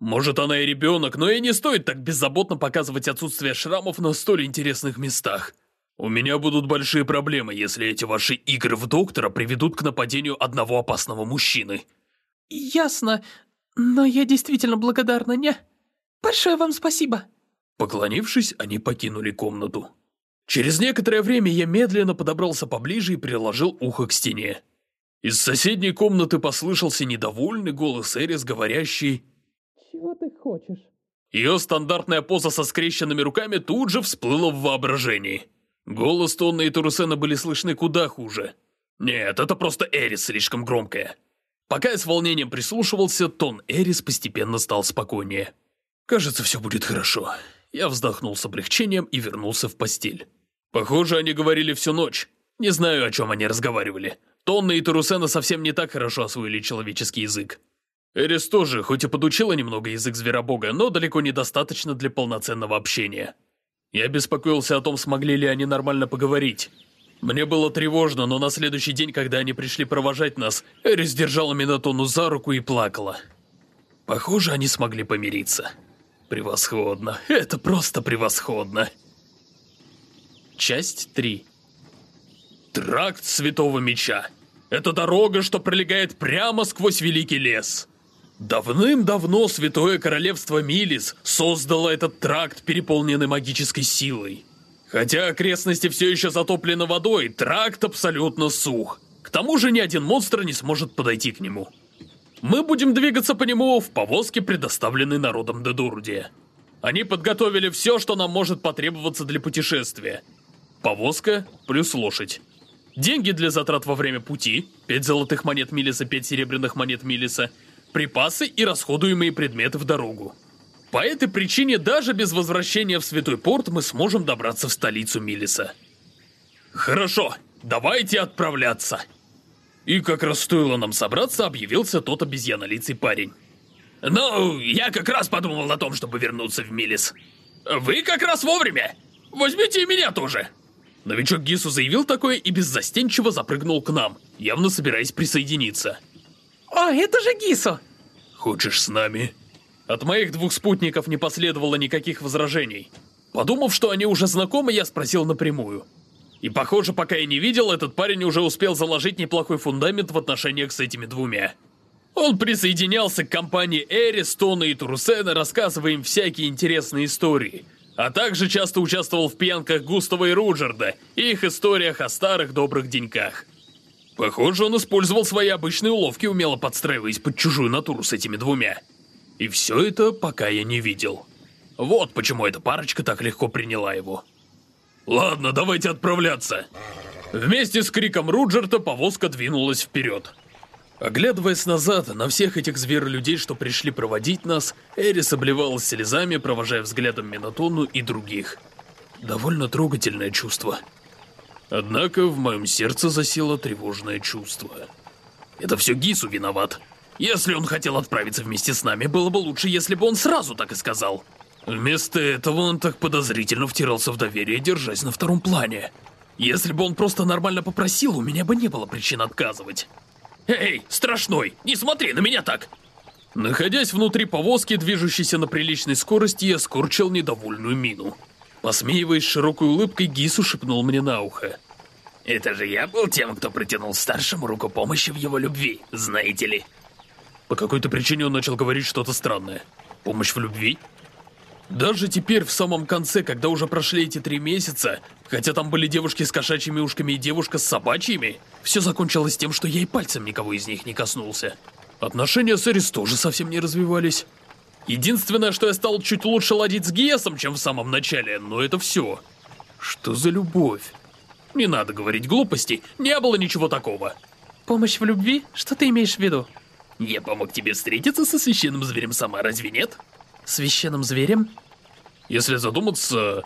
Может, она и ребенок, но и не стоит так беззаботно показывать отсутствие шрамов на столь интересных местах. У меня будут большие проблемы, если эти ваши игры в доктора приведут к нападению одного опасного мужчины. Ясно, но я действительно благодарна, не? Большое вам спасибо. Поклонившись, они покинули комнату. Через некоторое время я медленно подобрался поближе и приложил ухо к стене. Из соседней комнаты послышался недовольный голос Эрис, говорящий чего ты хочешь?» Ее стандартная поза со скрещенными руками тут же всплыла в воображении. Голос Тонны и Турусена были слышны куда хуже. Нет, это просто Эрис слишком громкая. Пока я с волнением прислушивался, тон Эрис постепенно стал спокойнее. Кажется, все будет хорошо. Я вздохнул с облегчением и вернулся в постель. Похоже, они говорили всю ночь. Не знаю, о чем они разговаривали. Тонна и Турусена совсем не так хорошо освоили человеческий язык. Эрис тоже, хоть и подучила немного язык зверобога, но далеко недостаточно для полноценного общения. Я беспокоился о том, смогли ли они нормально поговорить. Мне было тревожно, но на следующий день, когда они пришли провожать нас, Эрис держала Минотону за руку и плакала. Похоже, они смогли помириться. Превосходно. Это просто превосходно. Часть 3 Тракт Святого Меча. Это дорога, что пролегает прямо сквозь Великий Лес. Давным-давно Святое Королевство Милис создало этот тракт, переполненный магической силой. Хотя окрестности все еще затоплены водой, тракт абсолютно сух. К тому же ни один монстр не сможет подойти к нему. Мы будем двигаться по нему в повозке, предоставленной народом Дедурдия. Они подготовили все, что нам может потребоваться для путешествия. Повозка плюс лошадь. Деньги для затрат во время пути, 5 золотых монет Милиса, 5 серебряных монет Милиса, припасы и расходуемые предметы в дорогу. По этой причине даже без возвращения в Святой Порт мы сможем добраться в столицу Милиса. Хорошо, давайте отправляться. И как раз стоило нам собраться, объявился тот обезьянолицый парень. Ну, я как раз подумал о том, чтобы вернуться в Милис. Вы как раз вовремя. Возьмите и меня тоже. Новичок Гису заявил такое и беззастенчиво запрыгнул к нам, явно собираясь присоединиться. О, это же Гису! Хочешь с нами? От моих двух спутников не последовало никаких возражений. Подумав, что они уже знакомы, я спросил напрямую. И похоже, пока я не видел, этот парень уже успел заложить неплохой фундамент в отношениях с этими двумя. Он присоединялся к компании Эрис, Тона и Турусена, рассказывая им всякие интересные истории, а также часто участвовал в пьянках Густава и Руджерда и их историях о старых добрых деньках. Похоже, он использовал свои обычные уловки, умело подстраиваясь под чужую натуру с этими двумя. И все это пока я не видел. Вот почему эта парочка так легко приняла его. Ладно, давайте отправляться. Вместе с криком Руджерта повозка двинулась вперед. Оглядываясь назад на всех этих зверолюдей, что пришли проводить нас, Эрис обливалась слезами, провожая взглядом Минотону и других. Довольно трогательное чувство. Однако в моем сердце засело тревожное чувство. Это все Гису виноват. Если он хотел отправиться вместе с нами, было бы лучше, если бы он сразу так и сказал. Вместо этого он так подозрительно втирался в доверие, держась на втором плане. Если бы он просто нормально попросил, у меня бы не было причин отказывать. «Эй, страшной, не смотри на меня так!» Находясь внутри повозки, движущейся на приличной скорости, я скорчил недовольную мину. Посмеиваясь широкой улыбкой, Гису шепнул мне на ухо. «Это же я был тем, кто протянул старшему руку помощи в его любви, знаете ли?» По какой-то причине он начал говорить что-то странное. «Помощь в любви?» Даже теперь, в самом конце, когда уже прошли эти три месяца, хотя там были девушки с кошачьими ушками и девушка с собачьими, все закончилось тем, что я и пальцем никого из них не коснулся. Отношения с Эрис тоже совсем не развивались. Единственное, что я стал чуть лучше ладить с Гиесом, чем в самом начале, но это все. Что за любовь? Не надо говорить глупостей, не было ничего такого. Помощь в любви? Что ты имеешь в виду? Я помог тебе встретиться со священным зверем сама, разве нет? Священным зверем? Если задуматься...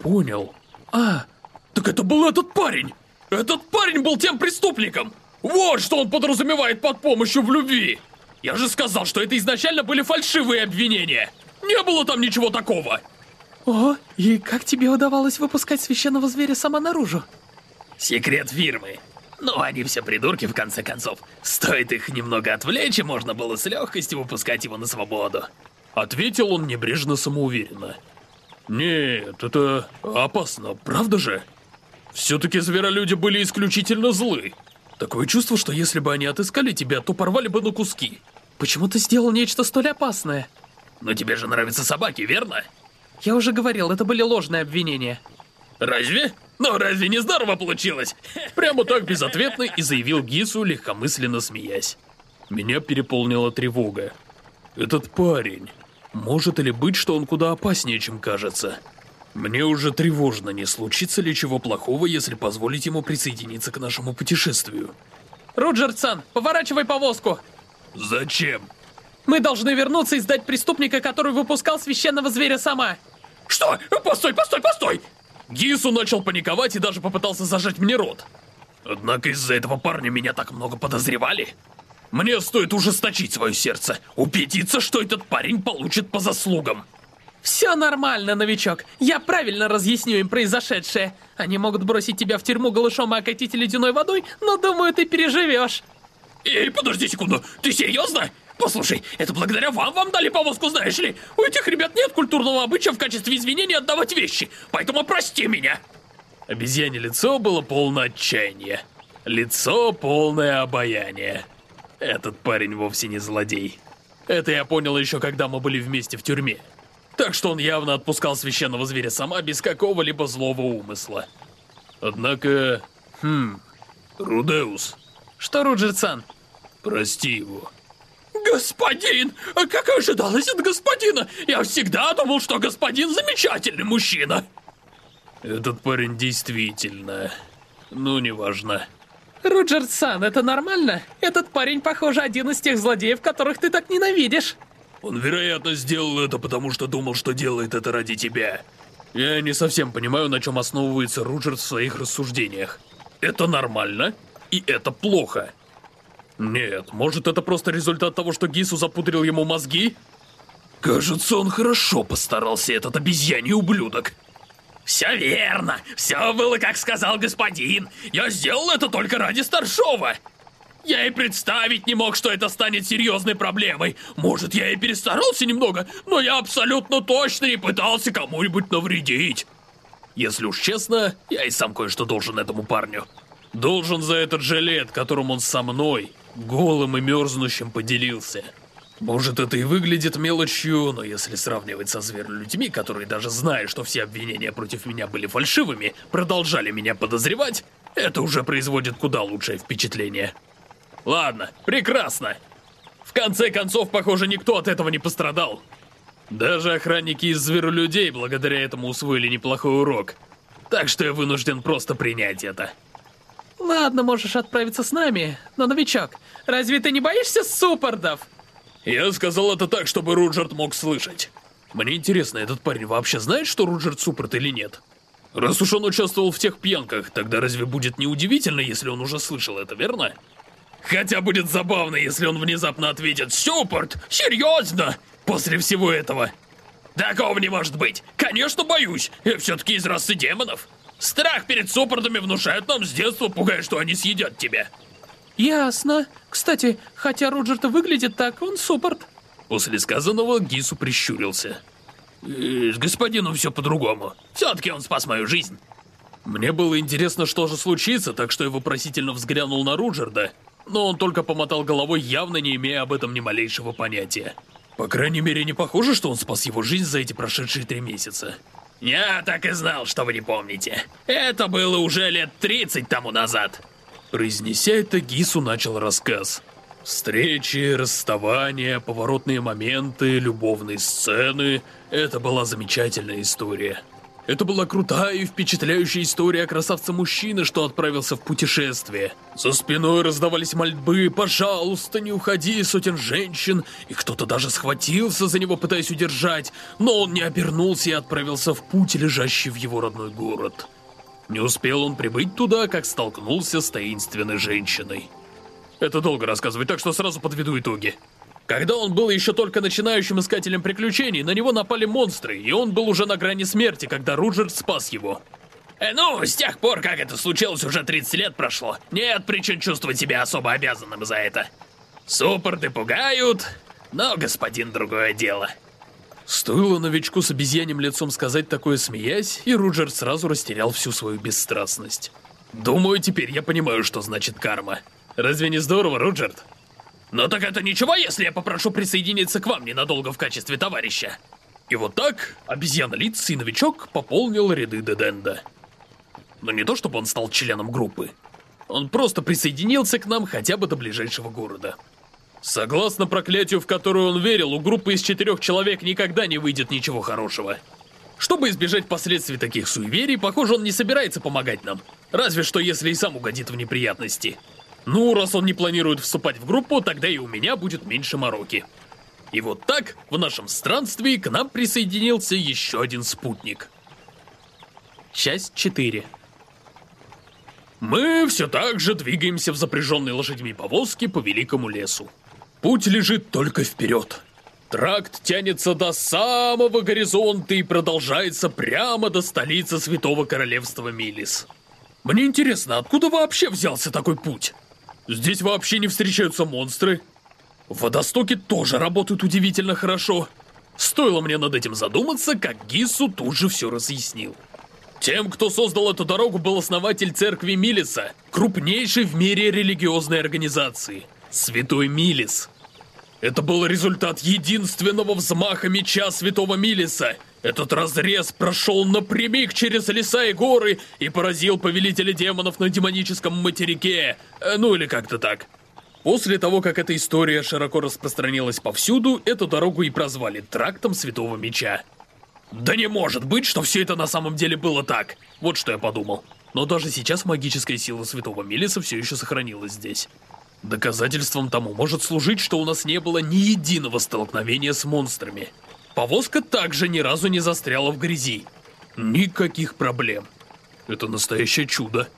Понял. А, так это был этот парень! Этот парень был тем преступником! Вот что он подразумевает под помощью в любви! Я же сказал, что это изначально были фальшивые обвинения! Не было там ничего такого! О, и как тебе удавалось выпускать священного зверя сама наружу? Секрет фирмы. Ну, они все придурки, в конце концов. Стоит их немного отвлечь, и можно было с легкостью выпускать его на свободу. Ответил он небрежно самоуверенно. Нет, это опасно, правда же? Все-таки зверолюди были исключительно злы. Такое чувство, что если бы они отыскали тебя, то порвали бы на куски. Почему ты сделал нечто столь опасное? Но тебе же нравятся собаки, верно? Я уже говорил, это были ложные обвинения. Разве? Ну разве не здорово получилось? Прямо так безответно и заявил Гису, легкомысленно смеясь. Меня переполнила тревога. Этот парень... Может ли быть, что он куда опаснее, чем кажется? Мне уже тревожно, не случится ли чего плохого, если позволить ему присоединиться к нашему путешествию. Руджерсон, поворачивай повозку! Зачем? Мы должны вернуться и сдать преступника, который выпускал священного зверя сама. Что? Постой, постой, постой! Гису начал паниковать и даже попытался зажать мне рот. Однако из-за этого парня меня так много подозревали. Мне стоит ужесточить свое сердце, убедиться, что этот парень получит по заслугам. Все нормально, новичок. Я правильно разъясню им произошедшее. Они могут бросить тебя в тюрьму голышом и окатить ледяной водой, но думаю, ты переживешь. Эй, подожди секунду, ты серьезно? Послушай, это благодаря вам вам дали повозку, знаешь ли? У этих ребят нет культурного обычая в качестве извинения отдавать вещи, поэтому прости меня. Обезьяне лицо было полное отчаяния. Лицо полное обаяния. Этот парень вовсе не злодей. Это я понял еще, когда мы были вместе в тюрьме. Так что он явно отпускал священного зверя сама без какого-либо злого умысла. Однако... Хм... Рудеус, Что, Руджерт-сан? Прости его. Господин! Как и ожидалось от господина! Я всегда думал, что господин замечательный мужчина! Этот парень действительно... Ну, неважно. Руджерт-сан, это нормально? Этот парень, похоже, один из тех злодеев, которых ты так ненавидишь. Он, вероятно, сделал это, потому что думал, что делает это ради тебя. Я не совсем понимаю, на чем основывается Руджерт в своих рассуждениях. Это нормально, и это плохо. Нет, может это просто результат того, что Гису запудрил ему мозги? Кажется, он хорошо постарался, этот обезьяний ублюдок. Все верно, все было как сказал господин. Я сделал это только ради старшова. Я и представить не мог, что это станет серьезной проблемой. Может, я и перестарался немного, но я абсолютно точно не пытался кому-нибудь навредить. Если уж честно, я и сам кое-что должен этому парню. Должен за этот жилет, которым он со мной, голым и мерзнущим, поделился. Может, это и выглядит мелочью, но если сравнивать со зверолюдьми, которые даже зная, что все обвинения против меня были фальшивыми, продолжали меня подозревать, это уже производит куда лучшее впечатление. Ладно, прекрасно. В конце концов, похоже, никто от этого не пострадал. Даже охранники из зверолюдей благодаря этому усвоили неплохой урок. Так что я вынужден просто принять это. Ладно, можешь отправиться с нами, но, новичок, разве ты не боишься суппордов? Я сказал это так, чтобы Руджерт мог слышать. Мне интересно, этот парень вообще знает, что Руджерт суппорт или нет? Раз уж он участвовал в тех пьянках, тогда разве будет неудивительно, если он уже слышал это, верно? Хотя будет забавно, если он внезапно ответит «Суппорт? Серьезно? После всего этого?» Такого не может быть. Конечно, боюсь. Я все-таки из расы демонов. Страх перед суппортами внушают нам с детства, пугая, что они съедят тебя. Ясно. Кстати, хотя Роджер-то выглядит так, он суппорт. После сказанного Гису прищурился. С господином все по-другому. Все-таки он спас мою жизнь. Мне было интересно, что же случится, так что я вопросительно взглянул на Руджерда, но он только помотал головой, явно не имея об этом ни малейшего понятия. По крайней мере, не похоже, что он спас его жизнь за эти прошедшие три месяца. Я так и знал, что вы не помните. Это было уже лет 30 тому назад. Произнеся это, Гису начал рассказ. Встречи, расставания, поворотные моменты, любовные сцены — это была замечательная история. Это была крутая и впечатляющая история о красавце-мужчине, что отправился в путешествие. За спиной раздавались мольбы «Пожалуйста, не уходи!» сотен женщин, и кто-то даже схватился за него, пытаясь удержать, но он не обернулся и отправился в путь, лежащий в его родной город. Не успел он прибыть туда, как столкнулся с таинственной женщиной. Это долго рассказывать, так что сразу подведу итоги. Когда он был еще только начинающим искателем приключений, на него напали монстры, и он был уже на грани смерти, когда Руджер спас его. Э, ну, с тех пор, как это случилось, уже 30 лет прошло. Нет причин чувствовать себя особо обязанным за это. Суппорты пугают, но господин другое дело. Стоило новичку с обезьяним лицом сказать такое, смеясь, и Руджер сразу растерял всю свою бесстрастность. Думаю, теперь я понимаю, что значит карма. Разве не здорово, Руджерт? Ну так это ничего, если я попрошу присоединиться к вам ненадолго в качестве товарища. И вот так обезьяна-лиц и новичок пополнил ряды Деденда. Но не то, чтобы он стал членом группы. Он просто присоединился к нам хотя бы до ближайшего города. Согласно проклятию, в которое он верил, у группы из четырех человек никогда не выйдет ничего хорошего. Чтобы избежать последствий таких суеверий, похоже, он не собирается помогать нам. Разве что, если и сам угодит в неприятности. Ну, раз он не планирует вступать в группу, тогда и у меня будет меньше мороки. И вот так, в нашем странстве, к нам присоединился еще один спутник. Часть 4 Мы все так же двигаемся в запряженной лошадьми повозке по великому лесу. Путь лежит только вперед. Тракт тянется до самого горизонта и продолжается прямо до столицы Святого Королевства Милис. Мне интересно, откуда вообще взялся такой путь? Здесь вообще не встречаются монстры. Водостоки тоже работают удивительно хорошо. Стоило мне над этим задуматься, как Гису тут же все разъяснил. Тем, кто создал эту дорогу, был основатель церкви Милиса, крупнейшей в мире религиозной организации – Святой Милис. Это был результат единственного взмаха меча Святого Милиса, Этот разрез прошел напрямик через леса и горы и поразил повелителя демонов на демоническом материке. Э, ну или как-то так. После того, как эта история широко распространилась повсюду, эту дорогу и прозвали Трактом Святого Меча. Да не может быть, что все это на самом деле было так. Вот что я подумал. Но даже сейчас магическая сила Святого Милиса все еще сохранилась здесь. Доказательством тому может служить, что у нас не было ни единого столкновения с монстрами. Повозка также ни разу не застряла в грязи. Никаких проблем. Это настоящее чудо.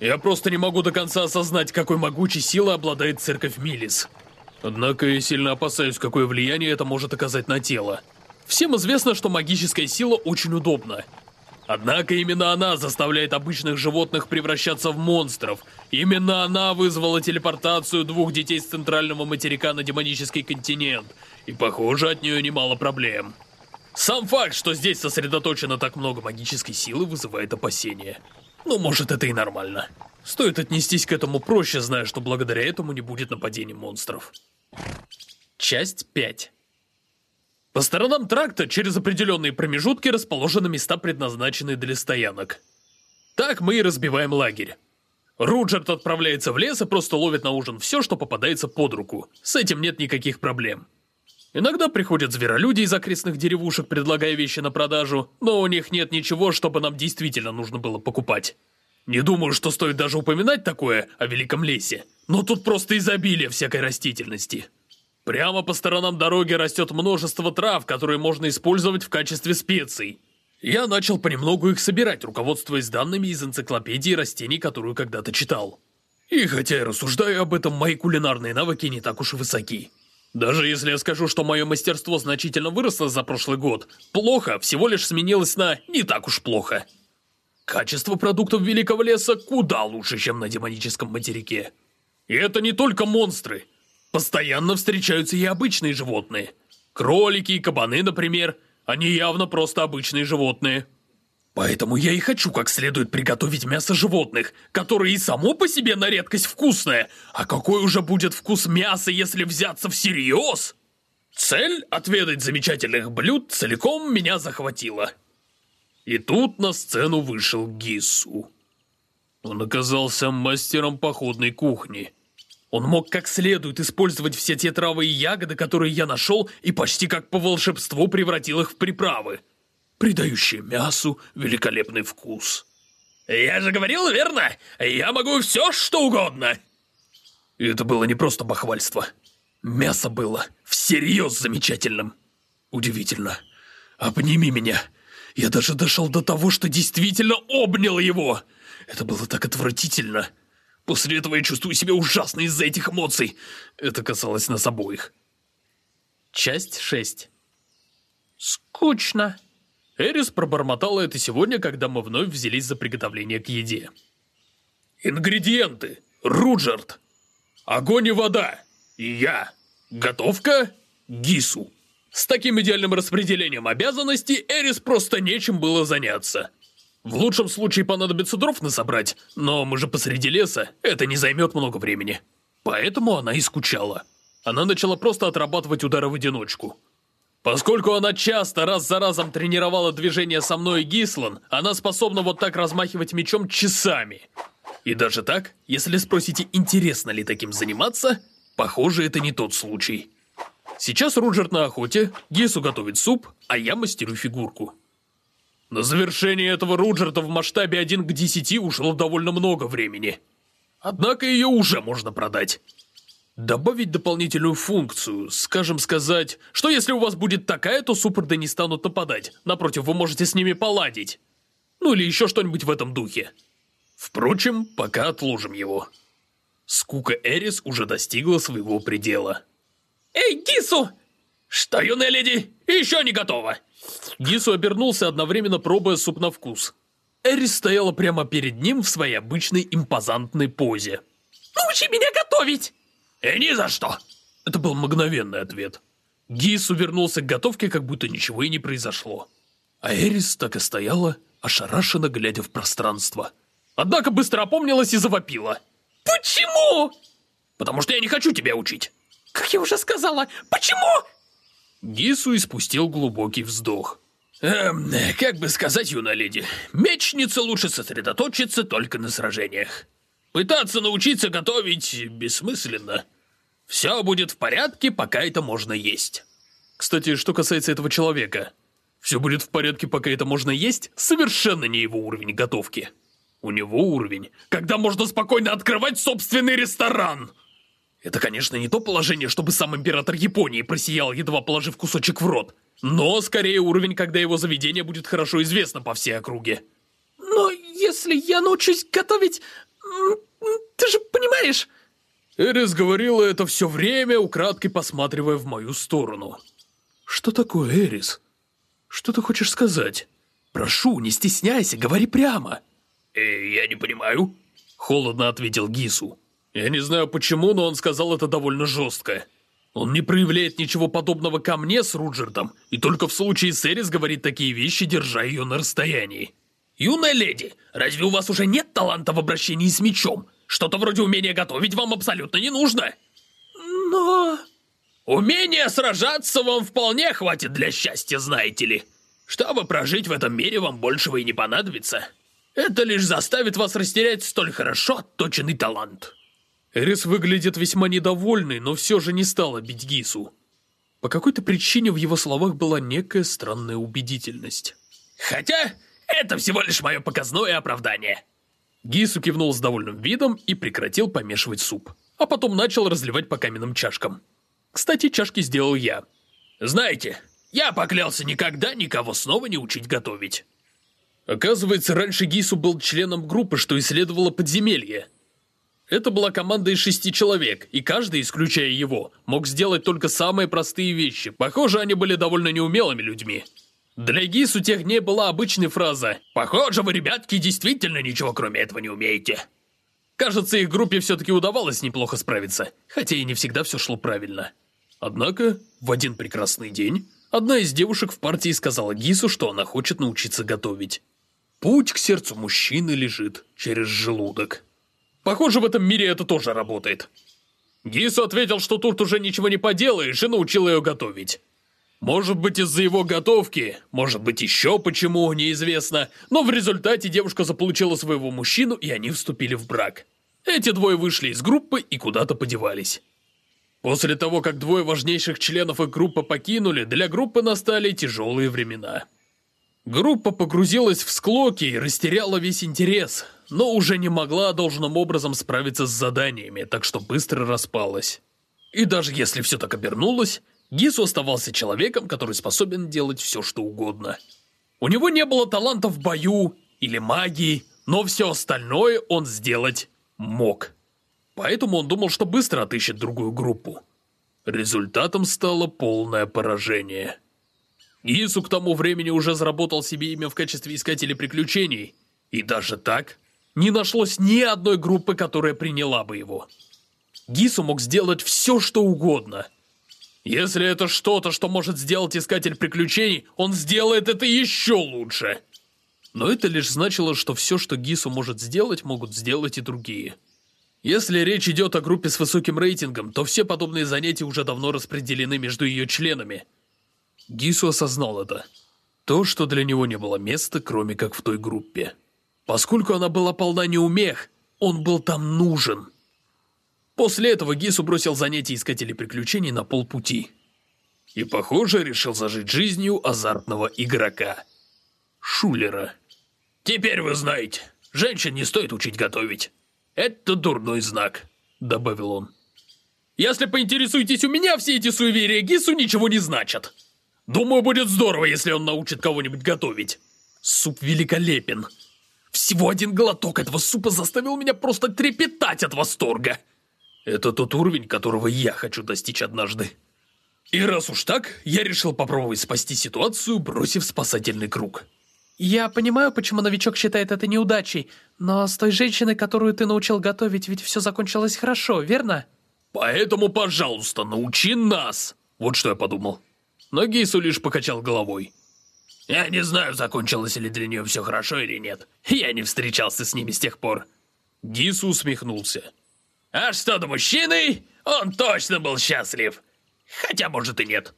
Я просто не могу до конца осознать, какой могучей силой обладает церковь Милис. Однако я сильно опасаюсь, какое влияние это может оказать на тело. Всем известно, что магическая сила очень удобна. Однако именно она заставляет обычных животных превращаться в монстров. Именно она вызвала телепортацию двух детей с центрального материка на демонический континент. И похоже, от нее немало проблем. Сам факт, что здесь сосредоточено так много магической силы, вызывает опасения. Ну, может, это и нормально. Стоит отнестись к этому проще, зная, что благодаря этому не будет нападений монстров. Часть 5 по сторонам тракта через определенные промежутки расположены места, предназначенные для стоянок. Так мы и разбиваем лагерь. Руджерт отправляется в лес и просто ловит на ужин все, что попадается под руку. С этим нет никаких проблем. Иногда приходят зверолюди из окрестных деревушек, предлагая вещи на продажу, но у них нет ничего, чтобы нам действительно нужно было покупать. Не думаю, что стоит даже упоминать такое о Великом Лесе, но тут просто изобилие всякой растительности. Прямо по сторонам дороги растет множество трав, которые можно использовать в качестве специй. Я начал понемногу их собирать, руководствуясь данными из энциклопедии растений, которую когда-то читал. И хотя я рассуждаю об этом, мои кулинарные навыки не так уж и высоки. Даже если я скажу, что мое мастерство значительно выросло за прошлый год, плохо всего лишь сменилось на «не так уж плохо». Качество продуктов Великого Леса куда лучше, чем на демоническом материке. И это не только монстры. Постоянно встречаются и обычные животные. Кролики и кабаны, например. Они явно просто обычные животные. Поэтому я и хочу как следует приготовить мясо животных, которое и само по себе на редкость вкусное. А какой уже будет вкус мяса, если взяться всерьез? Цель отведать замечательных блюд целиком меня захватила. И тут на сцену вышел Гису. Он оказался мастером походной кухни. Он мог как следует использовать все те травы и ягоды, которые я нашел, и почти как по волшебству превратил их в приправы, придающие мясу великолепный вкус. «Я же говорил, верно? Я могу все, что угодно!» И это было не просто бахвальство. Мясо было всерьез замечательным. Удивительно. Обними меня. Я даже дошел до того, что действительно обнял его. Это было так отвратительно. После этого я чувствую себя ужасно из-за этих эмоций. Это касалось нас обоих. Часть 6 Скучно. Эрис пробормотала это сегодня, когда мы вновь взялись за приготовление к еде. Ингредиенты. Руджерт. Огонь и вода. И я. Готовка. Гису. С таким идеальным распределением обязанностей Эрис просто нечем было заняться. В лучшем случае понадобится дров насобрать, но мы же посреди леса, это не займет много времени. Поэтому она и скучала. Она начала просто отрабатывать удары в одиночку. Поскольку она часто раз за разом тренировала движения со мной и Гислан, она способна вот так размахивать мечом часами. И даже так, если спросите, интересно ли таким заниматься, похоже, это не тот случай. Сейчас Руджерт на охоте, Гису готовит суп, а я мастерю фигурку. На завершение этого Руджерта в масштабе 1 к 10 ушло довольно много времени. Однако ее уже можно продать. Добавить дополнительную функцию, скажем сказать, что если у вас будет такая, то суппорты не станут нападать. Напротив, вы можете с ними поладить. Ну или еще что-нибудь в этом духе. Впрочем, пока отложим его. Скука Эрис уже достигла своего предела. «Эй, Гису!» «Что, юная леди, еще не готова!» Гису обернулся, одновременно пробуя суп на вкус. Эрис стояла прямо перед ним в своей обычной импозантной позе. «Научи меня готовить!» «Э, ни за что!» Это был мгновенный ответ. Гису вернулся к готовке, как будто ничего и не произошло. А Эрис так и стояла, ошарашенно глядя в пространство. Однако быстро опомнилась и завопила. «Почему?» «Потому что я не хочу тебя учить!» «Как я уже сказала, почему?» Гису испустил глубокий вздох. Эм, как бы сказать, юная леди, мечнице лучше сосредоточиться только на сражениях. Пытаться научиться готовить бессмысленно. Все будет в порядке, пока это можно есть. Кстати, что касается этого человека. Все будет в порядке, пока это можно есть, совершенно не его уровень готовки. У него уровень, когда можно спокойно открывать собственный ресторан. Это, конечно, не то положение, чтобы сам император Японии просиял, едва положив кусочек в рот. Но скорее уровень, когда его заведение будет хорошо известно по всей округе. Но если я научусь готовить... Ты же понимаешь... Эрис говорила это все время, украдкой посматривая в мою сторону. Что такое, Эрис? Что ты хочешь сказать? Прошу, не стесняйся, говори прямо. Э, я не понимаю. Холодно ответил Гису. Я не знаю почему, но он сказал это довольно жестко. Он не проявляет ничего подобного ко мне с Руджердом, и только в случае с Эрис говорит такие вещи, держа ее на расстоянии. «Юная леди, разве у вас уже нет таланта в обращении с мечом? Что-то вроде умения готовить вам абсолютно не нужно». «Но...» «Умение сражаться вам вполне хватит для счастья, знаете ли. Чтобы прожить в этом мире, вам большего и не понадобится. Это лишь заставит вас растерять столь хорошо отточенный талант». Эрис выглядит весьма недовольный, но все же не стала бить Гису. По какой-то причине в его словах была некая странная убедительность. «Хотя, это всего лишь мое показное оправдание». Гису кивнул с довольным видом и прекратил помешивать суп, а потом начал разливать по каменным чашкам. Кстати, чашки сделал я. «Знаете, я поклялся никогда никого снова не учить готовить». Оказывается, раньше Гису был членом группы, что исследовала подземелье. Это была команда из шести человек, и каждый, исключая его, мог сделать только самые простые вещи. Похоже, они были довольно неумелыми людьми. Для Гису тех дней была обычная фраза «Похоже, вы, ребятки, действительно ничего кроме этого не умеете». Кажется, их группе все-таки удавалось неплохо справиться, хотя и не всегда все шло правильно. Однако, в один прекрасный день, одна из девушек в партии сказала Гису, что она хочет научиться готовить. Путь к сердцу мужчины лежит через желудок. Похоже, в этом мире это тоже работает. Гису ответил, что тут уже ничего не поделаешь, и научил ее готовить. Может быть из-за его готовки, может быть еще почему, неизвестно, но в результате девушка заполучила своего мужчину, и они вступили в брак. Эти двое вышли из группы и куда-то подевались. После того, как двое важнейших членов их группы покинули, для группы настали тяжелые времена. Группа погрузилась в склоки и растеряла весь интерес, но уже не могла должным образом справиться с заданиями, так что быстро распалась. И даже если все так обернулось, Гису оставался человеком, который способен делать все, что угодно. У него не было таланта в бою или магии, но все остальное он сделать мог. Поэтому он думал, что быстро отыщет другую группу. Результатом стало полное поражение. Гису к тому времени уже заработал себе имя в качестве искателя приключений, и даже так не нашлось ни одной группы, которая приняла бы его. Гису мог сделать все, что угодно. Если это что-то, что может сделать искатель приключений, он сделает это еще лучше. Но это лишь значило, что все, что Гису может сделать, могут сделать и другие. Если речь идет о группе с высоким рейтингом, то все подобные занятия уже давно распределены между ее членами. Гису осознал это. То, что для него не было места, кроме как в той группе. Поскольку она была полна неумех, он был там нужен. После этого Гису бросил занятия искателей приключений на полпути. И, похоже, решил зажить жизнью азартного игрока. Шулера. «Теперь вы знаете, женщин не стоит учить готовить. Это дурной знак», — добавил он. «Если поинтересуетесь у меня, все эти суеверия Гису ничего не значат. Думаю, будет здорово, если он научит кого-нибудь готовить. Суп великолепен. Всего один глоток этого супа заставил меня просто трепетать от восторга. Это тот уровень, которого я хочу достичь однажды. И раз уж так, я решил попробовать спасти ситуацию, бросив спасательный круг. Я понимаю, почему новичок считает это неудачей, но с той женщиной, которую ты научил готовить, ведь все закончилось хорошо, верно? Поэтому, пожалуйста, научи нас. Вот что я подумал. Но Гейсу лишь покачал головой. Я не знаю, закончилось ли для нее все хорошо или нет. Я не встречался с ними с тех пор. Гису усмехнулся. А что до мужчины, он точно был счастлив. Хотя, может, и нет.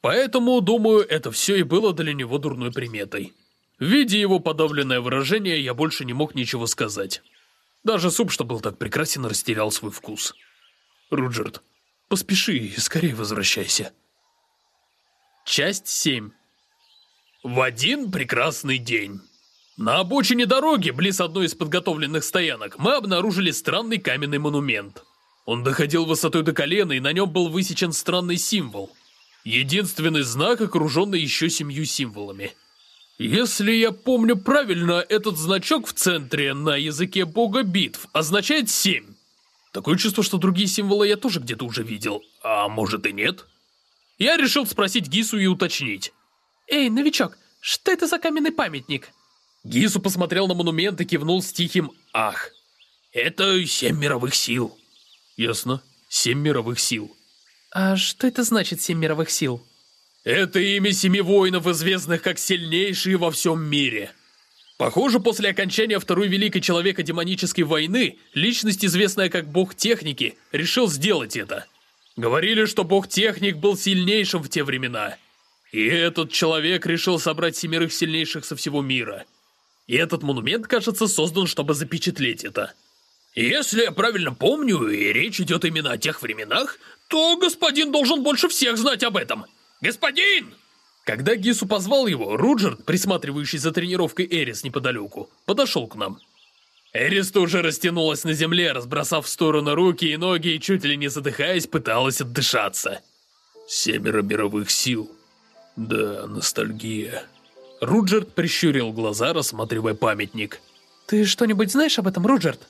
Поэтому, думаю, это все и было для него дурной приметой. Видя его подавленное выражение, я больше не мог ничего сказать. Даже суп, что был так прекрасен, растерял свой вкус. Руджерт, поспеши и скорее возвращайся. Часть 7 В один прекрасный день. На обочине дороги, близ одной из подготовленных стоянок, мы обнаружили странный каменный монумент. Он доходил высотой до колена, и на нем был высечен странный символ. Единственный знак, окруженный еще семью символами. Если я помню правильно, этот значок в центре на языке бога битв означает семь. Такое чувство, что другие символы я тоже где-то уже видел, а может и нет. Я решил спросить Гису и уточнить. Эй, новичок, что это за каменный памятник? Гису посмотрел на монумент и кивнул с тихим «Ах». «Это семь мировых сил». «Ясно. Семь мировых сил». А что это значит «семь мировых сил»? Это имя семи воинов, известных как сильнейшие во всем мире. Похоже, после окончания Второй Великой Человеко-Демонической войны, личность, известная как Бог Техники, решил сделать это. Говорили, что Бог Техник был сильнейшим в те времена. И этот человек решил собрать семерых сильнейших со всего мира – и этот монумент, кажется, создан, чтобы запечатлеть это. Если я правильно помню, и речь идет именно о тех временах, то господин должен больше всех знать об этом. Господин! Когда Гису позвал его, Руджерт, присматривающий за тренировкой Эрис неподалеку, подошел к нам. Эрис тоже растянулась на земле, разбросав в сторону руки и ноги, и чуть ли не задыхаясь, пыталась отдышаться. Семеро мировых сил. Да, ностальгия. Руджерт прищурил глаза, рассматривая памятник. «Ты что-нибудь знаешь об этом, Руджерт?»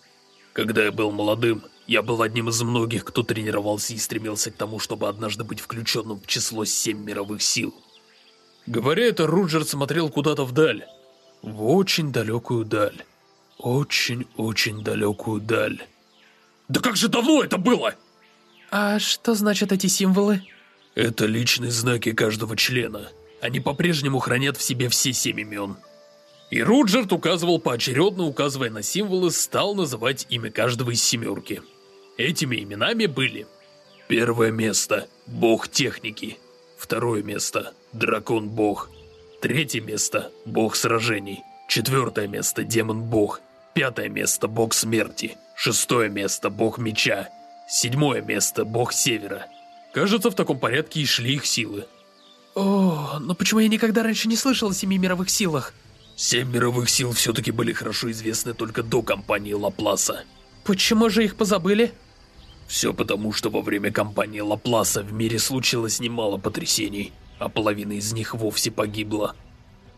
«Когда я был молодым, я был одним из многих, кто тренировался и стремился к тому, чтобы однажды быть включенным в число семь мировых сил». Говоря это, Руджерт смотрел куда-то вдаль. В очень далекую даль. Очень-очень далекую даль. «Да как же давно это было?» «А что значат эти символы?» «Это личные знаки каждого члена». Они по-прежнему хранят в себе все семь имен. И Руджерт указывал поочередно, указывая на символы, стал называть имя каждого из семерки. Этими именами были Первое место – Бог техники. Второе место – Дракон-бог. Третье место – Бог сражений. Четвертое место – Демон-бог. Пятое место – Бог смерти. Шестое место – Бог меча. Седьмое место – Бог севера. Кажется, в таком порядке и шли их силы. О, но почему я никогда раньше не слышал о семи мировых силах? Семь мировых сил все-таки были хорошо известны только до кампании Лапласа. Почему же их позабыли? Все потому, что во время кампании Лапласа в мире случилось немало потрясений, а половина из них вовсе погибла.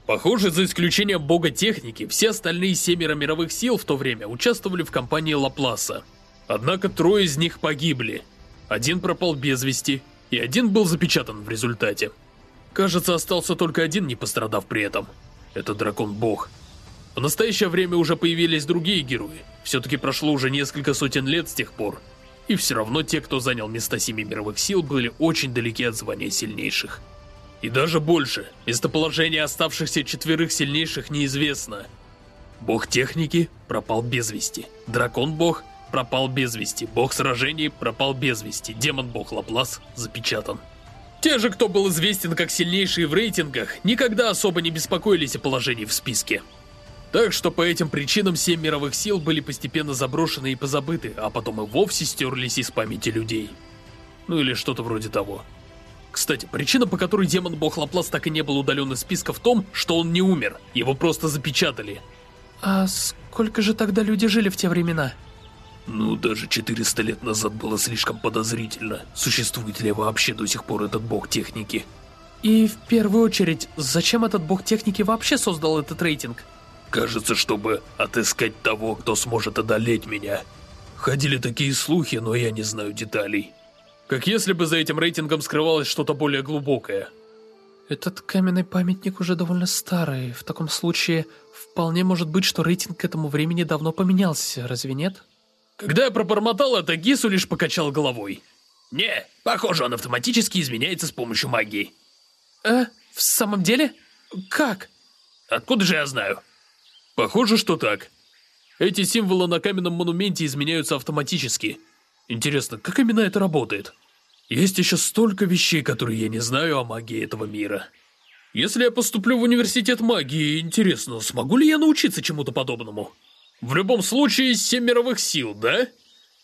Похоже, за исключением бога техники, все остальные семеро мировых сил в то время участвовали в кампании Лапласа. Однако трое из них погибли. Один пропал без вести, и один был запечатан в результате. Кажется, остался только один, не пострадав при этом. Это дракон-бог. В настоящее время уже появились другие герои. Все-таки прошло уже несколько сотен лет с тех пор. И все равно те, кто занял места Семи Мировых Сил, были очень далеки от звания сильнейших. И даже больше, местоположение оставшихся четверых сильнейших неизвестно. Бог техники пропал без вести. Дракон-бог пропал без вести. Бог сражений пропал без вести. Демон-бог Лаплас запечатан. Те же, кто был известен как сильнейшие в рейтингах, никогда особо не беспокоились о положении в списке. Так что по этим причинам семь мировых сил были постепенно заброшены и позабыты, а потом и вовсе стерлись из памяти людей. Ну или что-то вроде того. Кстати, причина, по которой демон-бог Лаплас так и не был удален из списка в том, что он не умер, его просто запечатали. А сколько же тогда люди жили в те времена? Ну, даже 400 лет назад было слишком подозрительно, существует ли вообще до сих пор этот бог техники. И в первую очередь, зачем этот бог техники вообще создал этот рейтинг? Кажется, чтобы отыскать того, кто сможет одолеть меня. Ходили такие слухи, но я не знаю деталей. Как если бы за этим рейтингом скрывалось что-то более глубокое. Этот каменный памятник уже довольно старый. В таком случае, вполне может быть, что рейтинг к этому времени давно поменялся, разве нет? Когда я пробормотал это, Гису лишь покачал головой. «Не, похоже, он автоматически изменяется с помощью магии». «Э, в самом деле? Как?» «Откуда же я знаю?» «Похоже, что так. Эти символы на каменном монументе изменяются автоматически. Интересно, как именно это работает?» Есть еще столько вещей, которые я не знаю о магии этого мира. Если я поступлю в университет магии, интересно, смогу ли я научиться чему-то подобному? В любом случае, семь мировых сил, да?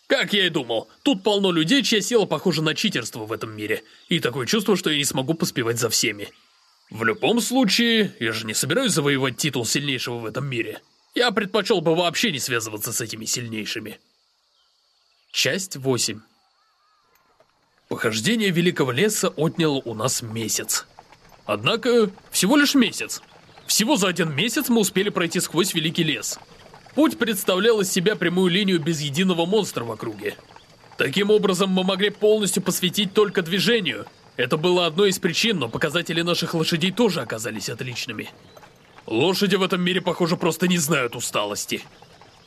Как я и думал, тут полно людей, чья сила похожа на читерство в этом мире. И такое чувство, что я не смогу поспевать за всеми. В любом случае, я же не собираюсь завоевать титул сильнейшего в этом мире. Я предпочел бы вообще не связываться с этими сильнейшими. Часть 8 Похождение Великого Леса отняло у нас месяц. Однако, всего лишь месяц. Всего за один месяц мы успели пройти сквозь Великий Лес. Путь представлял из себя прямую линию без единого монстра в округе. Таким образом, мы могли полностью посвятить только движению. Это было одной из причин, но показатели наших лошадей тоже оказались отличными. Лошади в этом мире, похоже, просто не знают усталости.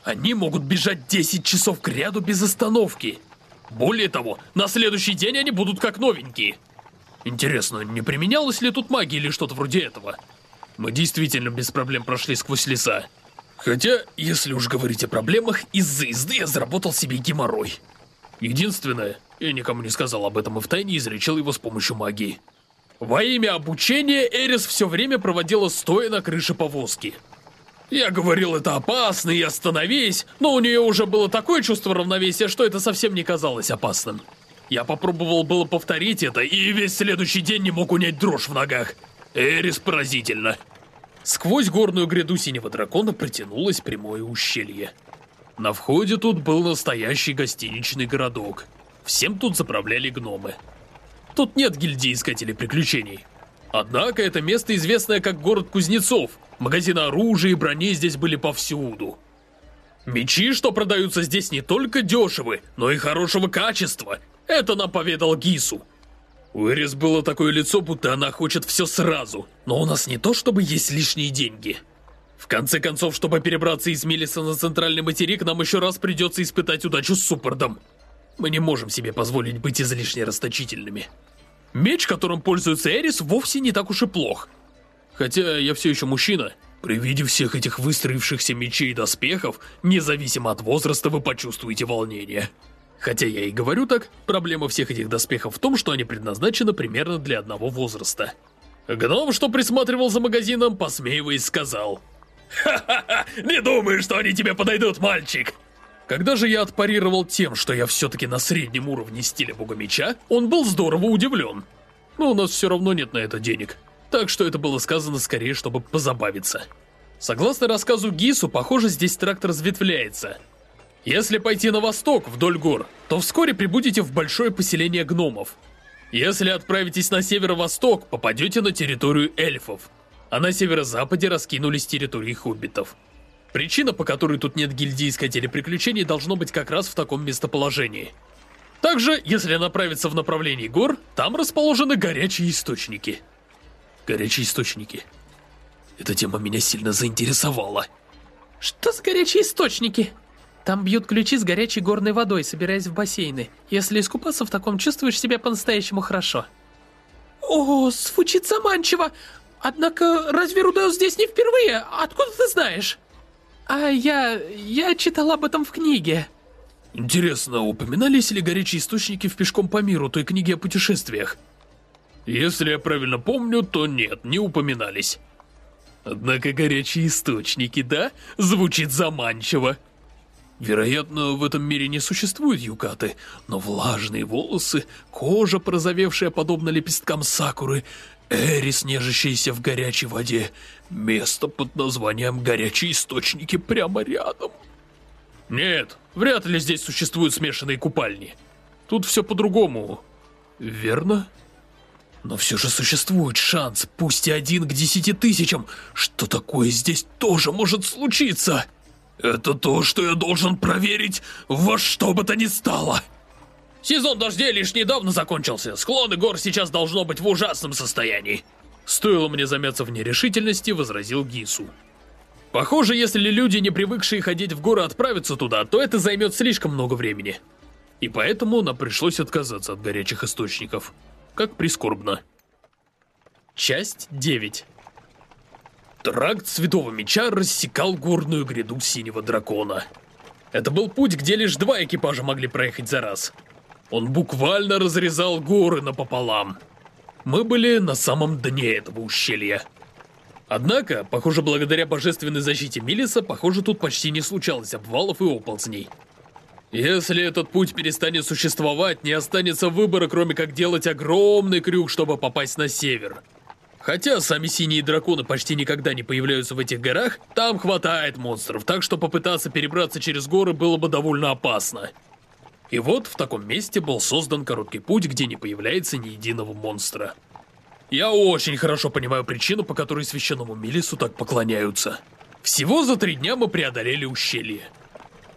Они могут бежать 10 часов к ряду без остановки. Более того, на следующий день они будут как новенькие. Интересно, не применялась ли тут магия или что-то вроде этого? Мы действительно без проблем прошли сквозь леса. Хотя, если уж говорить о проблемах, из-за езды я заработал себе геморрой. Единственное, я никому не сказал об этом и втайне излечил его с помощью магии. Во имя обучения Эрис все время проводила стоя на крыше повозки. Я говорил, это опасно и остановись, но у нее уже было такое чувство равновесия, что это совсем не казалось опасным. Я попробовал было повторить это, и весь следующий день не мог унять дрожь в ногах. Эрис поразительно. Сквозь горную гряду синего дракона протянулось прямое ущелье. На входе тут был настоящий гостиничный городок. Всем тут заправляли гномы. Тут нет гильдии искателей приключений. Однако это место известное как город кузнецов. Магазины оружия и брони здесь были повсюду. Мечи, что продаются здесь, не только дешевы, но и хорошего качества. Это нам поведал Гису. У Эрис было такое лицо, будто она хочет все сразу. Но у нас не то, чтобы есть лишние деньги. В конце концов, чтобы перебраться из Мелиса на центральный материк, нам еще раз придется испытать удачу с Суппордом. Мы не можем себе позволить быть излишне расточительными. Меч, которым пользуется Эрис, вовсе не так уж и плох. Хотя я все еще мужчина. При виде всех этих выстроившихся мечей и доспехов, независимо от возраста, вы почувствуете волнение. Хотя я и говорю так, проблема всех этих доспехов в том, что они предназначены примерно для одного возраста. Гном, что присматривал за магазином, посмеиваясь, сказал. «Ха-ха-ха, не думаю, что они тебе подойдут, мальчик!» Когда же я отпарировал тем, что я все-таки на среднем уровне стиля бога меча, он был здорово удивлен. Но у нас все равно нет на это денег. Так что это было сказано скорее, чтобы позабавиться. Согласно рассказу Гису, похоже, здесь тракт разветвляется. Если пойти на восток, вдоль гор, то вскоре прибудете в большое поселение гномов. Если отправитесь на северо-восток, попадете на территорию эльфов. А на северо-западе раскинулись территории хоббитов. Причина, по которой тут нет гильдии искателей приключений, должно быть как раз в таком местоположении. Также, если направиться в направлении гор, там расположены горячие источники. Горячие источники. Эта тема меня сильно заинтересовала. Что за горячие источники? Там бьют ключи с горячей горной водой, собираясь в бассейны. Если искупаться в таком, чувствуешь себя по-настоящему хорошо. О, звучит заманчиво. Однако, разве Рудеус здесь не впервые? Откуда ты знаешь? А я... я читал об этом в книге. Интересно, упоминались ли горячие источники в «Пешком по миру» той книги о путешествиях? Если я правильно помню, то нет, не упоминались. Однако горячие источники, да? Звучит заманчиво. Вероятно, в этом мире не существует юкаты, но влажные волосы, кожа, прозовевшая подобно лепесткам сакуры, Эрис, нежащаяся в горячей воде. Место под названием «Горячие источники» прямо рядом. Нет, вряд ли здесь существуют смешанные купальни. Тут все по-другому. Верно? Но все же существует шанс, пусть и один к десяти тысячам, что такое здесь тоже может случиться. Это то, что я должен проверить во что бы то ни стало. Сезон дождей лишь недавно закончился. Склоны гор сейчас должно быть в ужасном состоянии. Стоило мне замяться в нерешительности, возразил Гису. Похоже, если люди, не привыкшие ходить в горы, отправятся туда, то это займет слишком много времени. И поэтому нам пришлось отказаться от горячих источников. Как прискорбно. Часть 9 Тракт Святого Меча рассекал горную гряду Синего Дракона. Это был путь, где лишь два экипажа могли проехать за раз. Он буквально разрезал горы напополам. Мы были на самом дне этого ущелья. Однако, похоже, благодаря божественной защите Милиса, похоже, тут почти не случалось обвалов и оползней. Если этот путь перестанет существовать, не останется выбора, кроме как делать огромный крюк, чтобы попасть на север. Хотя сами синие драконы почти никогда не появляются в этих горах, там хватает монстров, так что попытаться перебраться через горы было бы довольно опасно. И вот в таком месте был создан короткий путь, где не появляется ни единого монстра. Я очень хорошо понимаю причину, по которой священному Милису так поклоняются. Всего за три дня мы преодолели ущелье.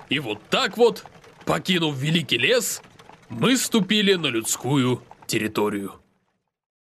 И вот так вот, покинув великий лес, мы ступили на людскую территорию.